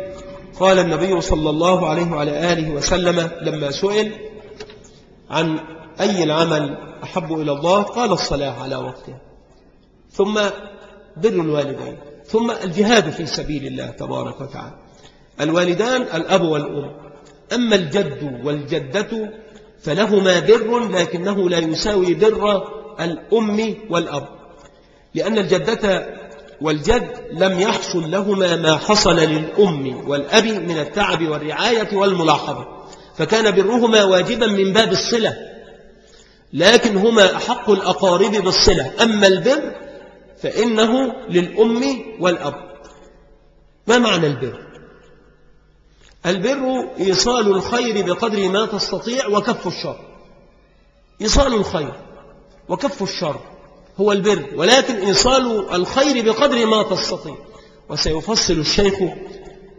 قال النبي صلى الله عليه وعلى آله وسلم لما سئل عن أي العمل أحب إلى الله قال الصلاة على وقتها ثم بر الوالدين. ثم الجهاد في سبيل الله تبارك وتعالى. الوالدان الأب والأم. أما الجد والجدة فلهما بر لكنه لا يساوي بر الأم والأب. لأن الجدة والجد لم يحصل لهما ما حصل للأم والأب من التعب والرعاية والملاحظة. فكان برهما واجبا من باب الصلة لكن هما أحق الأقارب بالصلة. أما البر فإنه للأم والأب. ما معنى البر؟ البر إيصال الخير بقدر ما تستطيع وكف الشر. إيصال الخير وكف الشر هو البر ولكن إيصال الخير بقدر ما تستطيع. وسيفصل الشيخ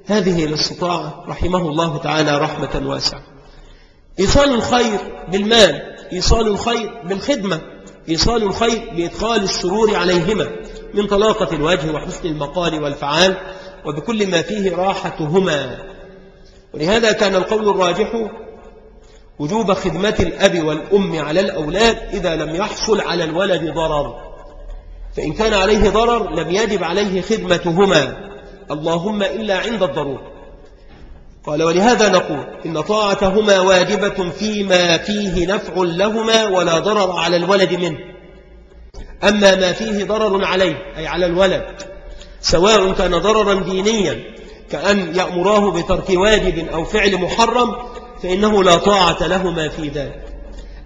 هذه الاستطاعة رحمه الله تعالى رحمة واسعة. إيصال الخير بالمال إيصال الخير بالخدمة. إيصال الخير بإدخال السرور عليهما من طلاقة الوجه وحسن المقال والفعال وبكل ما فيه راحتهما. ولهذا كان القول الراجح وجوب خدمة الأب والأم على الأولاد إذا لم يحصل على الولد ضرر. فإن كان عليه ضرر لم يجب عليه خدمتهما. اللهم إلا عند الضرورة. قال ولهذا نقول إن طاعتهما واجبة فيما فيه نفع لهما ولا ضرر على الولد منه. أما ما فيه ضرر عليه أي على الولد سواء كان ضررا دينيا كأن يأمراه بترك واجب أو فعل محرم فإنه لا طاعة لهما في ذلك.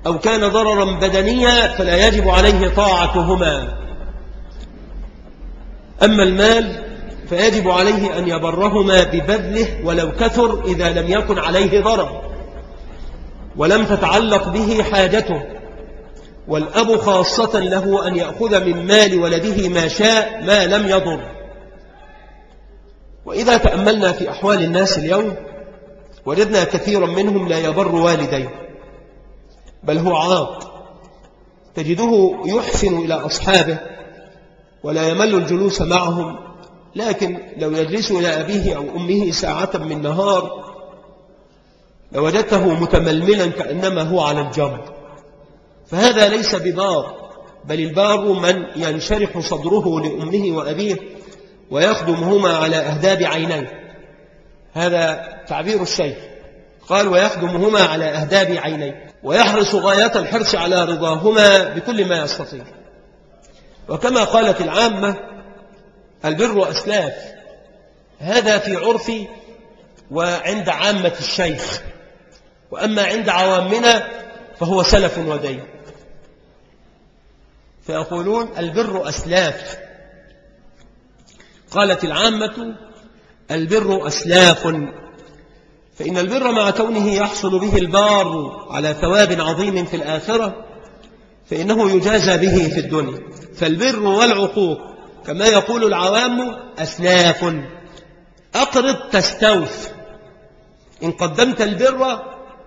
أو كان ضررا بدنيا فلا يجب عليه طاعتهما. أما المال فيجب عليه أن يبرهما ببذله ولو كثر إذا لم يكن عليه ضرر ولم تتعلق به حاجته والأب خاصة له أن يأخذ من مال ولده ما شاء ما لم يضر. وإذا تأملنا في أحوال الناس اليوم وجدنا كثيرا منهم لا يبر والديه بل هو عاق. تجده يحسن إلى أصحابه ولا يمل الجلوس معهم لكن لو يجلس إلى أبيه أو أمه ساعة من نهار لوجدته متململا كأنما هو على الجمر فهذا ليس ببار بل البار من ينشرح صدره لأمه وأبيه ويخدمهما على أهداب عينيه. هذا تعبير الشيخ. قال ويخدمهما على أهداب عينيه ويحرص غاية الحرص على رضاهما بكل ما يستطيع. وكما قالت العامة البر أسلاف هذا في عرفي وعند عامة الشيخ. وأما عند عوامنا فهو سلف ودين. فيقولون البر أسلاف. قالت العامة البر أسلاف. فإن البر مع كونه يحصل به البار على ثواب عظيم في الآخرة فإنه يجازى به في الدنيا. فالبر والعقوق كما يقول العوام أسلاف أقرض تستوف إن قدمت البر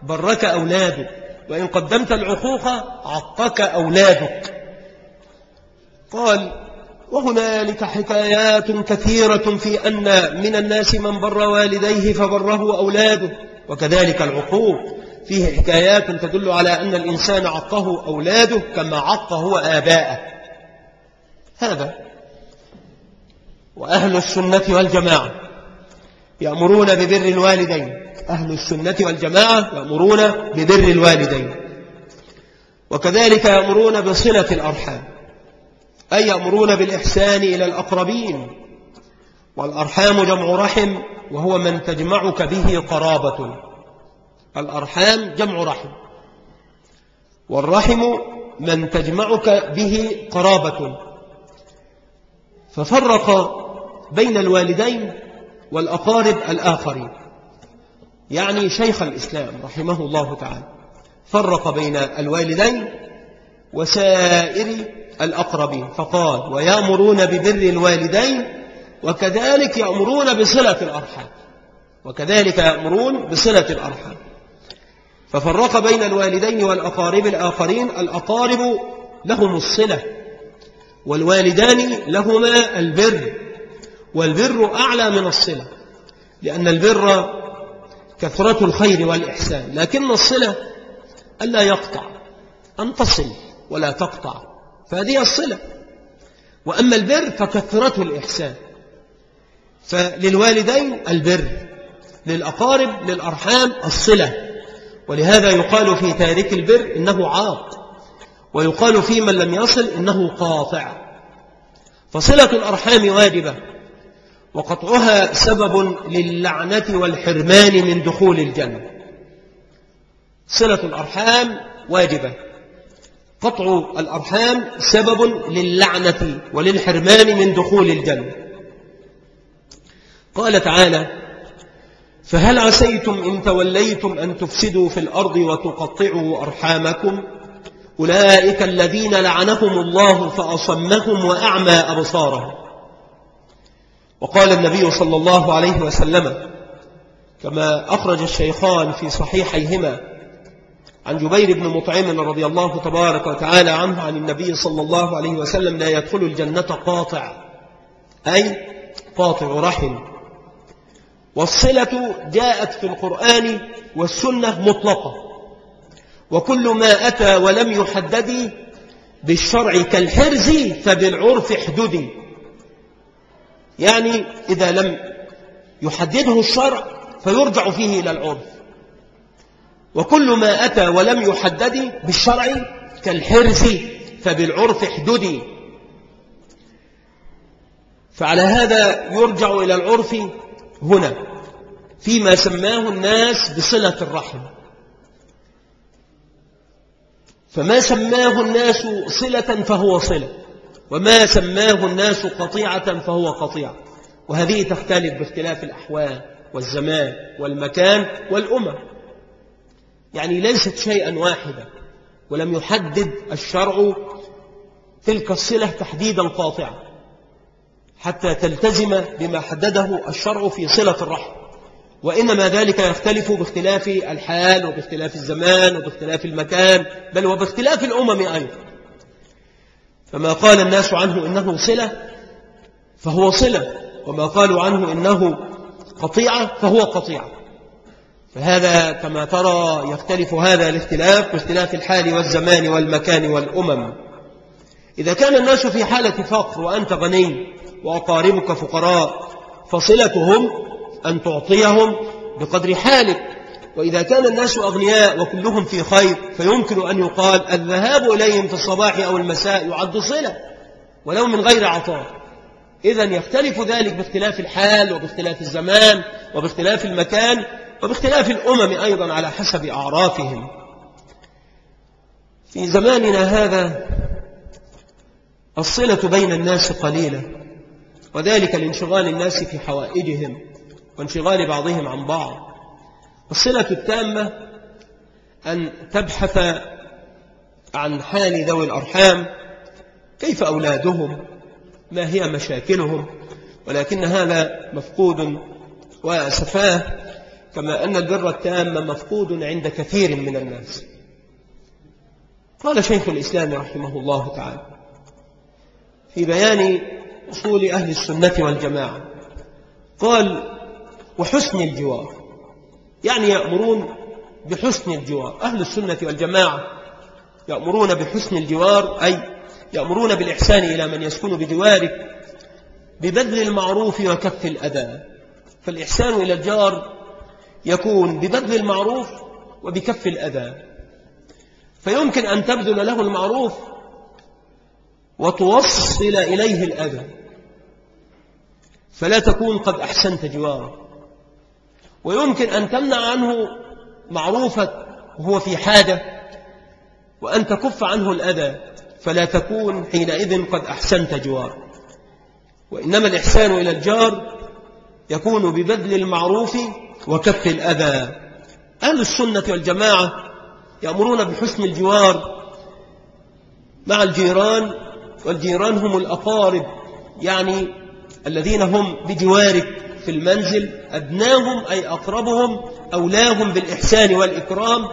برك أولادك وإن قدمت العقوق عقك أولادك. قال وهنالك حكايات كثيرة في أن من الناس من بر والديه فبره أولاده وكذلك العقوق. فيه حكايات تدل على أن الإنسان عقه أولاده كما عق هو آباءه. هذا وأهل السنة والجماعة يأمرون ببر الوالدين. أهل السنة والجماعة يأمرون ببر الوالدين. وكذلك يأمرون بصلة الأرحام أي يأمرون بالإحسان إلى الأقربين. والأرحام جمع رحم وهو من تجمعك به قرابة. الأرحام جمع رحم والرحم من تجمعك به قرابة. ففرق بين الوالدين والأقارب الآخرين. يعني شيخ الإسلام رحمه الله تعالى فرق بين الوالدين وسائر الأقربين فقال ويأمرون ببر الوالدين وكذلك يأمرون بصلة الأرحام. وكذلك يأمرون بصلة الأرحام. ففرق بين الوالدين والأقارب الآخرين الأقارب لهم الصلة والوالدان لهما البر والبر أعلى من الصلة لأن البر كثرة الخير والإحسان لكن الصلة ألا يقطع أن تصل ولا تقطع فهذه الصلة. وأما البر فكثرة الإحسان فللوالدين البر للأقارب للأرحام الصلة. ولهذا يقال في تارك البر إنه عاق. ويقال في من لم يصل إنه قاطع. فصلة الأرحام واجبة وقطعها سبب للعنة والحرمان من دخول الجنة. صلة الأرحام واجبة قطع الأرحام سبب للعنة وللحرمان من دخول الجنة. قال تعالى فهل عسيتم إن توليتم أن تفسدوا في الأرض وتقطعوا أرحامكم؟ أولئك الذين لعنهم الله فأصمهم وأعمى أبصارهم. وقال النبي صلى الله عليه وسلم كما أخرج الشيخان في صحيحيهما عن جبير بن مطعم رضي الله تبارك وتعالى عنه عن النبي صلى الله عليه وسلم لا يدخل الجنة قاطع أي قاطع رحم. والصلة جاءت في القرآن والسنة مطلقة. وكل ما أتى ولم يحدد بالشرع كالحرز فبالعرف احددي يعني إذا لم يحدده الشرع فيرجع فيه إلى العرف. وكل ما أتى ولم يحدد بالشرع كالحرز فبالعرف احددي فعلى هذا يرجع إلى العرف هنا فيما سماه الناس بصلة الرحم. فما سماه الناس صلة فهو صلة وما سماه الناس قطيعة فهو قطيعة. وهذه تختلف باختلاف الأحوال والزمان والمكان والأمم. يعني ليست شيئا واحدا ولم يحدد الشرع تلك الصلة تحديدا قاطعا حتى تلتزم بما حدده الشرع في صلة الرحم. وإنما ذلك يختلف باختلاف الحال وباختلاف الزمان وباختلاف المكان بل وباختلاف الأمم أيضا. فما قال الناس عنه إنه صلة فهو صلة وما قالوا عنه إنه قطيعة فهو قطيعة. فهذا كما ترى يختلف هذا الاختلاف باختلاف الحال والزمان والمكان والأمم. إذا كان الناس في حالة فقر وأنت غني وأقاربك فقراء فصلتهم أن تعطيهم بقدر حالك. وإذا كان الناس أغنياء وكلهم في خير فيمكن أن يقال الذهاب إليهم في الصباح أو المساء يعد صلة ولو من غير عطاء. إذا يختلف ذلك باختلاف الحال وباختلاف الزمان وباختلاف المكان وباختلاف الأمم أيضا على حسب أعرافهم. في زماننا هذا الصلة بين الناس قليلة وذلك لانشغال الناس في حوائجهم. وانشغال بعضهم عن بعض. الصلة التامة أن تبحث عن حال ذوي الأرحام كيف أولادهم؟ ما هي مشاكلهم؟ ولكن هذا مفقود وسفاه كما أن البر التام مفقود عند كثير من الناس. قال شيخ الإسلام رحمه الله تعالى في بيان أصول أهل السنة والجماعة قال وحسن الجوار. يعني يأمرون بحسن الجوار. أهل السنة والجماعة يأمرون بحسن الجوار أي يأمرون بالإحسان إلى من يسكن بجواره ببذل المعروف وكف الأذى. فالإحسان إلى الجار يكون ببذل المعروف وبكف الأذى. فيمكن أن تبذل له المعروف وتوصل إليه الأذى. فلا تكون قد أحسنت جواره ويمكن أن تمنع عنه معروفة وهو في حاجة وأن تكف عنه الأذى فلا تكون حينئذ قد أحسنت جواره وإنما الإحسان إلى الجار يكون ببذل المعروف وكف الأذى. أهل السنة والجماعة يأمرون بحسن الجوار مع الجيران والجيران هم الأقارب يعني الذين هم بجوارك. في المنزل أدناهم أي أقربهم أولاهم بالإحسان والإكرام.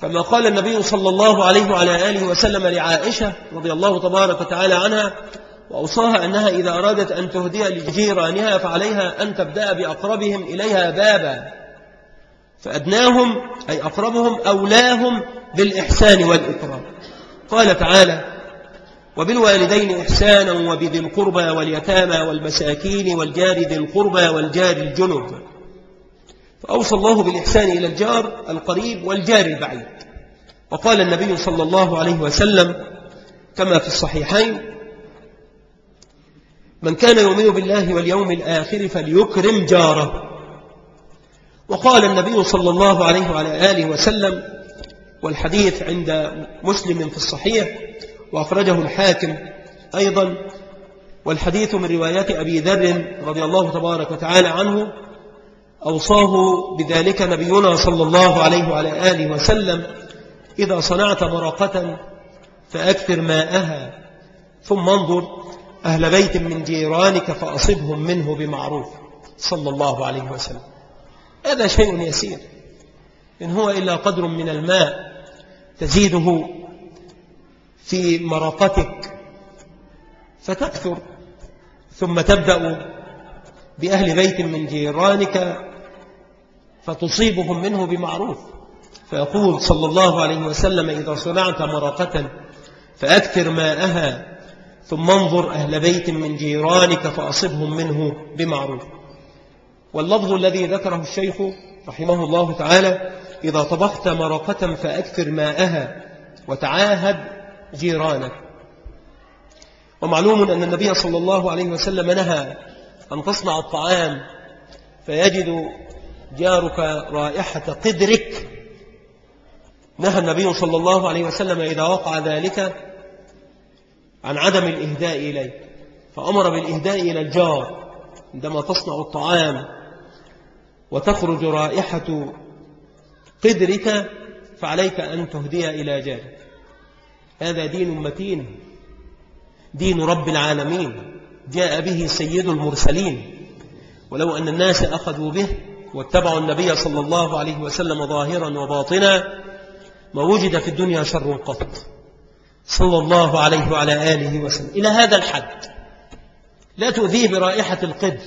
كما قال النبي صلى الله عليه وعلى آله وسلم لعائشة رضي الله تبارك وتعالى عنها وأوصاها أنها إذا أرادت أن تهدي لجيرانها فعليها أن تبدأ بأقربهم إليها بابا. فأدناهم أي أقربهم أولاهم بالإحسان والإكرام. قال تعالى وبالوالدين إحسانا وبذي القربى واليتامى والمساكين والجار ذي القربى والجار الجنب. فأوصى الله بالإحسان إلى الجار القريب والجار البعيد. وقال النبي صلى الله عليه وسلم كما في الصحيحين من كان يؤمن بالله واليوم الآخر فليكرم جاره. وقال النبي صلى الله عليه وعلى آله وسلم والحديث عند مسلم في الصحيح وأخرجه الحاكم أيضا. والحديث من روايات أبي ذر رضي الله تبارك وتعالى عنه أوصاه بذلك نبينا صلى الله عليه وعلى آله وسلم إذا صنعت مرقة فأكثر ماءها ثم انظر أهل بيت من جيرانك فأصبهم منه بمعروف صلى الله عليه وسلم. هذا شيء يسير إن هو إلا قدر من الماء تزيده في مرقتك فتكثر ثم تبدأ بأهل بيت من جيرانك فتصيبهم منه بمعروف. فيقول صلى الله عليه وسلم إذا صنعت مرقة فأكثر ماءها ثم انظر أهل بيت من جيرانك فأصبهم منه بمعروف. واللفظ الذي ذكره الشيخ رحمه الله تعالى إذا طبخت مرقة فأكثر ماءها وتعاهد جيرانك. ومعلوم أن النبي صلى الله عليه وسلم نهى أن تصنع الطعام فيجد جارك رائحة قدرك. نهى النبي صلى الله عليه وسلم إذا وقع ذلك عن عدم الإهداء إليه فأمر بالإهداء إلى الجار عندما تصنع الطعام. وتخرج رائحة قدرك فعليك أن تهدي إلى جارك. هذا دين متين. دين رب العالمين. جاء به سيد المرسلين. ولو أن الناس أخذوا به واتبعوا النبي صلى الله عليه وسلم ظاهرا وباطنا ما وجد في الدنيا شر قط. صلى الله عليه وعلى آله وسلم. إلى هذا الحد. لا تؤذيه برائحة القدر.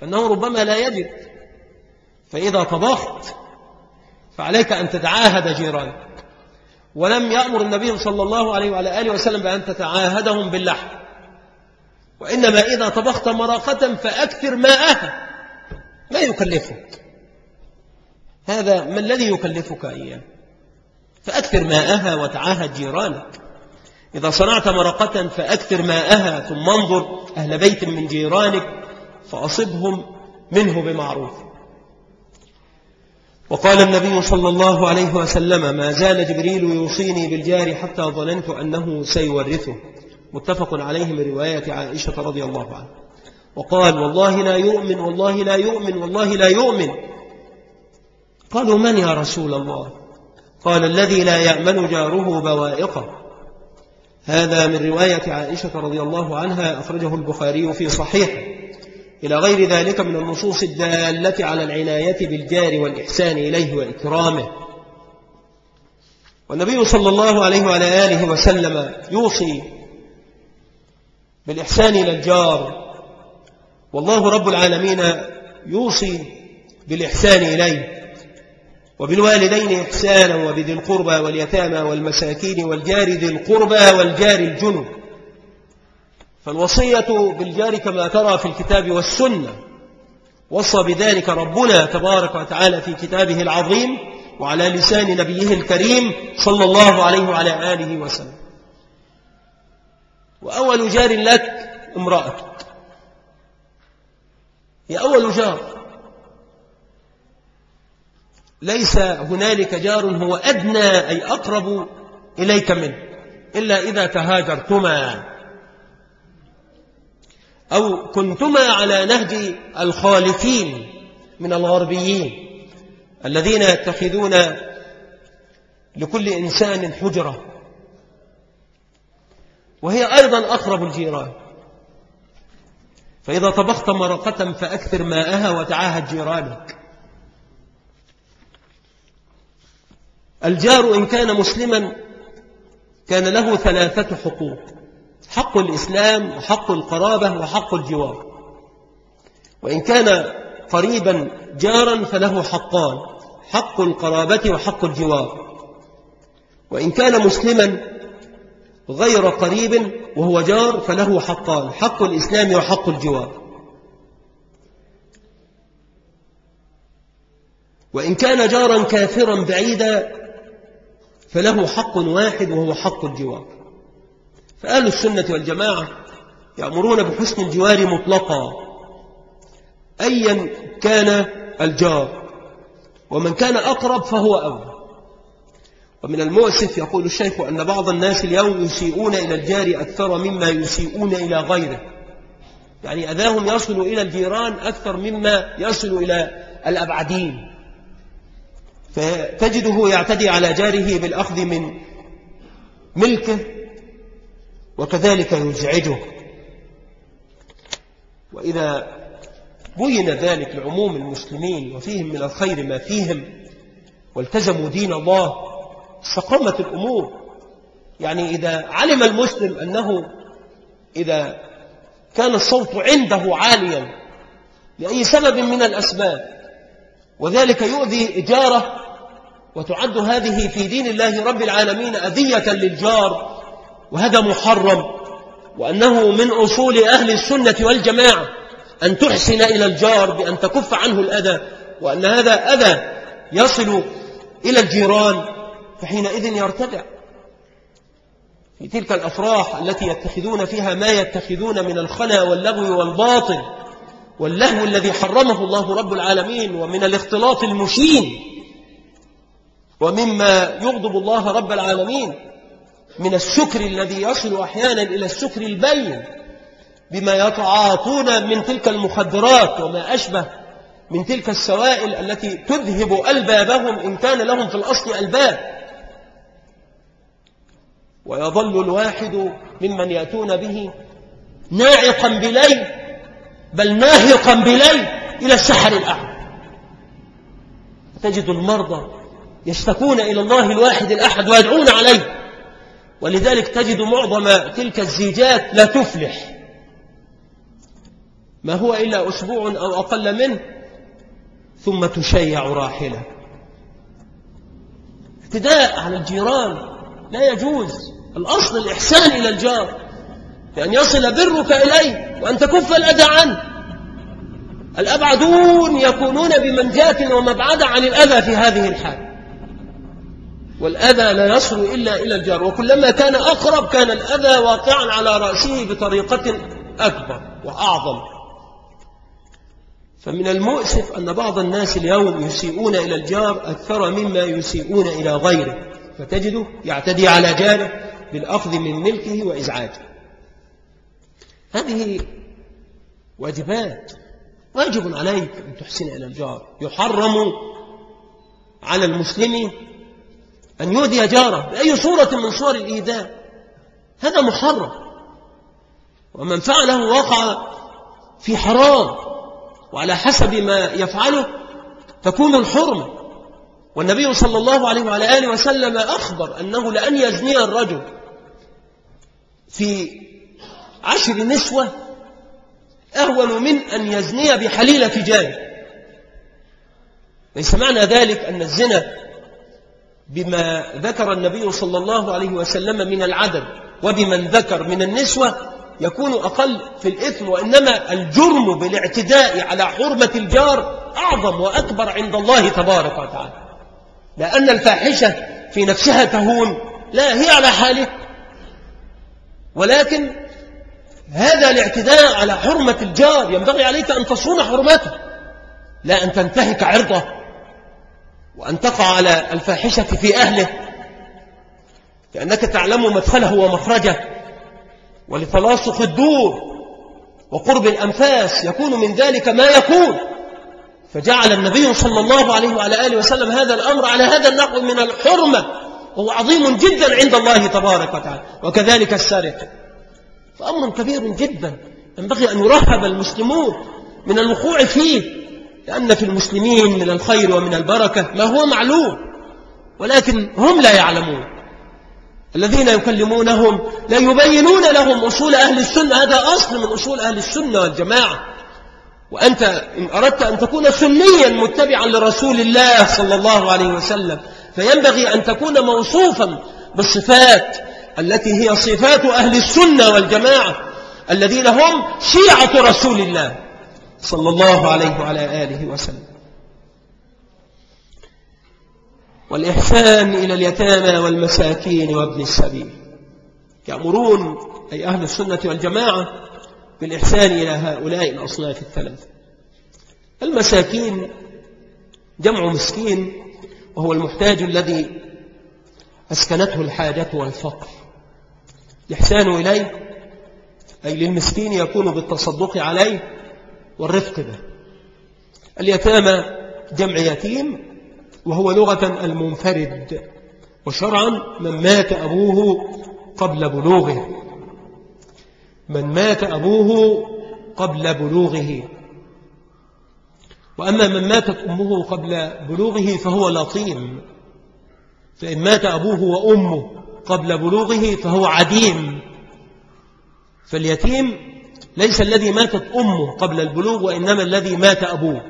فإنه ربما لا يجد. فإذا طبخت فعليك أن تتعاهد جيرانك. ولم يأمر النبي صلى الله عليه وعلى آله وسلم بأن تتعاهدهم باللحم. وإنما إذا طبخت مرقة فأكثر ماءها. ما يكلفك. هذا ما الذي يكلفك إياه؟ فأكثر ماءها وتعاهد جيرانك. إذا صنعت مرقة فأكثر ماءها ثم انظر أهل بيت من جيرانك فأصبهم منه بمعروف. وقال النبي صلى الله عليه وسلم ما زال جبريل يوصيني بالجار حتى ظننت أنه سيورثه. متفق عليه من رواية عائشة رضي الله عنها. وقال والله لا يؤمن والله لا يؤمن والله لا يؤمن. قالوا من يا رسول الله؟ قال الذي لا يأمن جاره بوائقه. هذا من رواية عائشة رضي الله عنها أخرجه البخاري في صحيح إلى غير ذلك من النصوص الدالة على العناية بالجار والإحسان إليه وإكرامه. والنبي صلى الله عليه وعلى آله وسلم يوصي بالإحسان إلى الجار والله رب العالمين يوصي بالإحسان إليه وبالوالدين إحسانا وبذي القربى واليتامى والمساكين والجار ذي القربى والجار الجنب. فالوصية بالجار كما ترى في الكتاب والسنة. وصى بذلك ربنا تبارك وتعالى في كتابه العظيم وعلى لسان نبيه الكريم صلى الله عليه وعلى آله وسلم. وأول جار لك امرأتك. هي أول جار. ليس هنالك جار هو أدنى أي أقرب إليك منه إلا إذا تهاجرتما. أو كنتما على نهج الخالفين من الغربيين الذين يتخذون لكل إنسان حجرة. وهي أيضا أقرب الجيران. فإذا طبخت مرقة فأكثر ماءها وتعاهد جيرانك. الجار إن كان مسلما كان له ثلاثة حقوق. حق الإسلام وحق القرابة وحق الجوار. وإن كان قريبا جارا فله حقان حق القرابة وحق الجوار. وإن كان مسلما غير قريب وهو جار فله حقان حق الإسلام وحق الجوار. وإن كان جارا كافرا بعيدا فله حق واحد وهو حق الجوار. فأهل السنة والجماعة يأمرون بحسن الجوار مطلقا. أيا كان الجار ومن كان أقرب فهو أولى ومن المؤسف يقول الشيخ أن بعض الناس اليوم يسيئون إلى الجار أكثر مما يسيئون إلى غيره. يعني أذاهم يصل إلى الجيران أكثر مما يصل إلى الأبعدين. فتجده يعتدي على جاره بالأخذ من ملكه وكذلك يزعجه. وإذا بين ذلك لعموم المسلمين وفيهم من الخير ما فيهم والتزموا دين الله استقامت الأمور. يعني إذا علم المسلم أنه إذا كان الصوت عنده عاليا لأي سبب من الأسباب وذلك يؤذي إجارة وتعد هذه في دين الله رب العالمين أذية للجار وهذا محرم وأنه من أصول أهل السنة والجماعة أن تحسن إلى الجار بأن تكف عنه الأذى وأن هذا أذى يصل إلى الجيران فحينئذ يرتدع. في تلك الأفراح التي يتخذون فيها ما يتخذون من الخنا واللغو والباطل واللهو الذي حرمه الله رب العالمين ومن الاختلاط المشين ومما يغضب الله رب العالمين. من السكر الذي يصل أحيانا إلى السكر البين بما يتعاطون من تلك المخدرات وما أشبه من تلك السوائل التي تذهب ألبابهم إن كان لهم في الأصل ألباب. ويظل الواحد ممن يأتون به ناعقا بليل بل ناهقا بليل إلى السحر الأعلى. تجد المرضى يشتكون إلى الله الواحد الأحد ويدعون عليه. ولذلك تجد معظم تلك الزيجات لا تفلح. ما هو إلا أسبوع أو أقل منه ثم تشيع راحلة. اعتداء على الجيران لا يجوز. الأصل الإحسان إلى الجار بأن يصل برك إليه وأن تكف الأذى عنه. الأبعدون يكونون بمنجاة ومبعدة عن الأذى في هذه الحال. والأذى لا يصل إلا إلى الجار. وكلما كان أقرب كان الأذى واقعا على رأسه بطريقة أكبر وأعظم. فمن المؤسف أن بعض الناس اليوم يسيئون إلى الجار أكثر مما يسيئون إلى غيره. فتجده يعتدي على جاره بالأخذ من ملكه وإزعاجه. هذه واجبات واجب عليك أن تحسن إلى الجار. يحرم على المسلم أن يؤذي جاره بأي صورة من صور الإيذاء. هذا محرم. ومن فعله وقع في حرام وعلى حسب ما يفعله تكون الحرمة. والنبي صلى الله عليه وعلى آله وسلم أخبر أنه لأن يزني الرجل في عشر نسوة أهون من أن يزني بحليلة جاري ليس معنى ذلك أن الزنا بما ذكر النبي صلى الله عليه وسلم من العدد وبمن ذكر من النسوة يكون أقل في الإثم وإنما الجرم بالاعتداء على حرمة الجار أعظم وأكبر عند الله تبارك وتعالى. لأن الفاحشة في نفسها تهون لا هي على حاله. ولكن هذا الاعتداء على حرمة الجار ينبغي عليك أن تصون حرمته لا أن تنتهك عرضه. وأن تقع على الفاحشة في أهله لأنك تعلم مدخله ومخرجه ولتلاصق الدور وقرب الأنفاس يكون من ذلك ما يكون. فجعل النبي صلى الله عليه وعلى آله وسلم هذا الأمر على هذا النحو من الحرمة وهو عظيم جدا عند الله تبارك وتعالى وكذلك السارق فأمر كبير جدا ينبغي أن يرهب المسلمون من الوقوع فيه لأن في المسلمين من الخير ومن البركة ما هو معلوم ولكن هم لا يعلمون. الذين يكلمونهم لا يبينون لهم أصول أهل السنة هذا أصل من أصول أهل السنة والجماعة. وأنت إن أردت أن تكون سنيا متبعا لرسول الله صلى الله عليه وسلم فينبغي أن تكون موصوفا بالصفات التي هي صفات أهل السنة والجماعة الذين هم شيعة رسول الله. صلى الله عليه وعلى آله وسلم. والإحسان إلى اليتامى والمساكين وابن السبيل. يأمرون أي أهل السنة والجماعة بالإحسان إلى هؤلاء الأصناف الثلاثة المساكين جمع مسكين وهو المحتاج الذي أسكنته الحاجة والفقر. الإحسان إليه أي للمسكين يكون بالتصدق عليه والرفق به. اليتامى جمع يتيم وهو لغة المنفرد وشرعا من مات أبوه قبل بلوغه. من مات أبوه قبل بلوغه. وأما من ماتت أمه قبل بلوغه فهو لطيم. فإن مات أبوه وأمه قبل بلوغه فهو عديم. فاليتيم ليس الذي ماتت أمه قبل البلوغ وإنما الذي مات أبوه.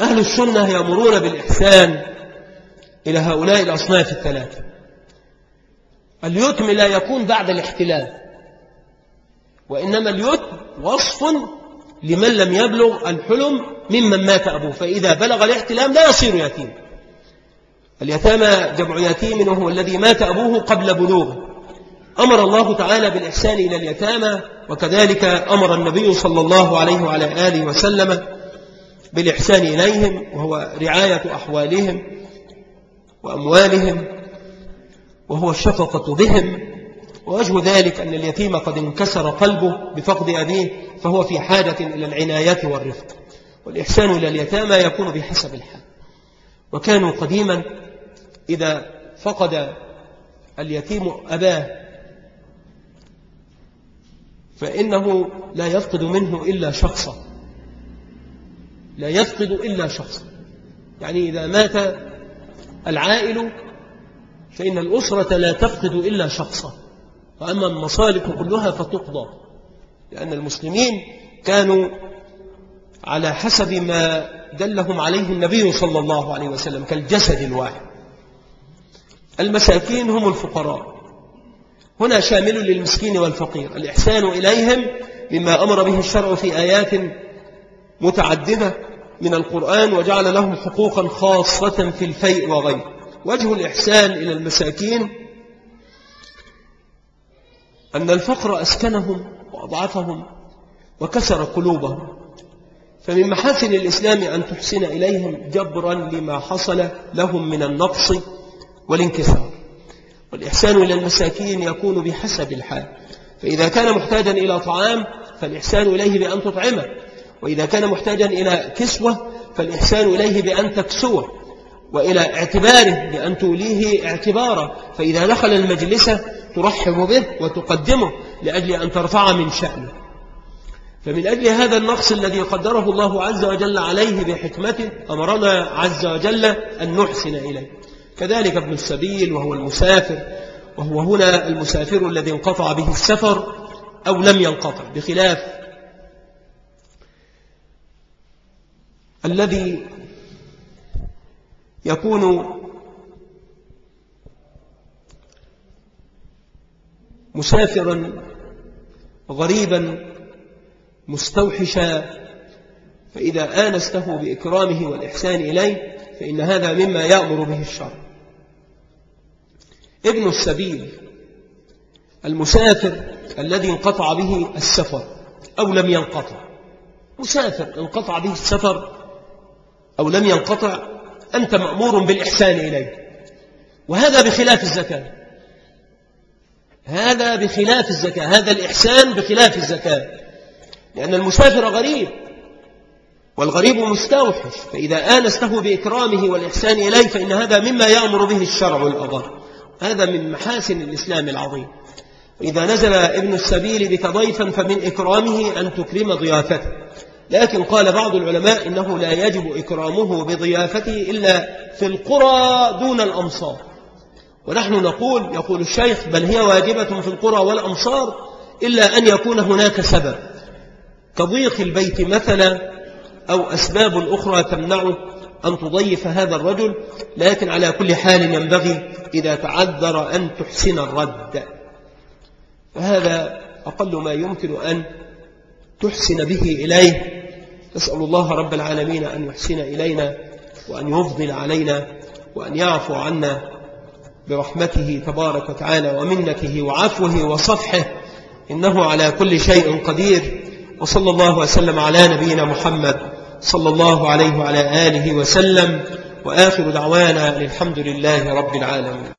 أهل السنة يأمرون بالإحسان إلى هؤلاء الأصناف الثلاثة. اليتم لا يكون بعد الاحتلال وإنما اليتم وصف لمن لم يبلغ الحلم ممن مات أبوه. فإذا بلغ الاحتلام لا يصير يتيم. اليتامى جمع يتيم وهو الذي مات أبوه قبل بلوغه. أمر الله تعالى بالإحسان إلى اليتامى وكذلك أمر النبي صلى الله عليه وعلى آله وسلم بالإحسان إليهم وهو رعاية أحوالهم وأموالهم وهو الشفقة بهم ووجه ذلك أن اليتيم قد انكسر قلبه بفقد أبيه فهو في حاجة إلى العناية والرفق. والإحسان إلى اليتامى يكون بحسب الحال. وكانوا قديما إذا فقد اليتيم أباه فإنه لا يفقد منه إلا شخصا لا يفقد إلا شخصا يعني إذا مات العائل فإن الأسرة لا تفقد إلا شخصا وأما المصالح كلها فتقضى. لأن المسلمين كانوا على حسب ما دلهم عليه النبي صلى الله عليه وسلم كالجسد الواحد. المساكين هم الفقراء. هنا شامل للمسكين والفقير. الإحسان إليهم مما أمر به الشرع في آيات متعددة من القرآن وجعل لهم حقوقا خاصة في الفيء وغيره وجه الإحسان إلى المساكين أن الفقر أسكنهم وأضعفهم وكسر قلوبهم. فمن محاسن الإسلام أن تحسن إليهم جبرا لما حصل لهم من النقص والانكسار. والإحسان إلى المساكين يكون بحسب الحال. فإذا كان محتاجا إلى طعام فالإحسان إليه بأن تطعمه. وإذا كان محتاجا إلى كسوة فالإحسان إليه بأن تكسوه. وإلى اعتباره بأن توليه اعتباره. فإذا دخل المجلس ترحب به وتقدمه لأجل أن ترفع من شأنه. فمن أجل هذا النقص الذي قدره الله عز وجل عليه بحكمته أمرنا عز وجل أن نحسن إليه. كذلك ابن السبيل وهو المسافر وهو هنا المسافر الذي انقطع به السفر أو لم ينقطع بخلاف الذي يكون مسافرا غريبا مستوحشا فإذا آنسته بإكرامه والإحسان إليه فإن هذا مما يأمر به الشرع. ابن السبيل المسافر الذي انقطع به السفر أو لم ينقطع. مسافر انقطع به السفر أو لم ينقطع أنت مأمور بالإحسان إليه. وهذا بخلاف الزكاة. هذا بخلاف الزكاة. هذا الإحسان بخلاف الزكاة. لأن المسافر غريب والغريب مستوحش. فإذا آنسته بإكرامه والإحسان إليه فإن هذا مما يأمر به الشرع الأضر. هذا من محاسن الإسلام العظيم. إذا نزل ابن السبيل بك ضيفا فمن إكرامه أن تكرم ضيافته. لكن قال بعض العلماء إنه لا يجب إكرامه بضيافته إلا في القرى دون الأمصار. ونحن نقول يقول الشيخ بل هي واجبة في القرى والأمصار إلا أن يكون هناك سبب. كضيق البيت مثلا أو أسباب أخرى تمنعه أن تضيف هذا الرجل لكن على كل حال ينبغي إذا تعذر أن تحسن الرد. فهذا أقل ما يمكن أن تحسن به إليه. نسأل الله رب العالمين أن يحسن إلينا وأن يفضل علينا وأن يعفو عنا برحمته تبارك وتعالى ومنته وعفوه وصفحه. إنه على كل شيء قدير. وصلى الله وسلم على نبينا محمد. صلى الله عليه وعلى آله وسلم وآخر دعوانا الحمد لله رب العالمين.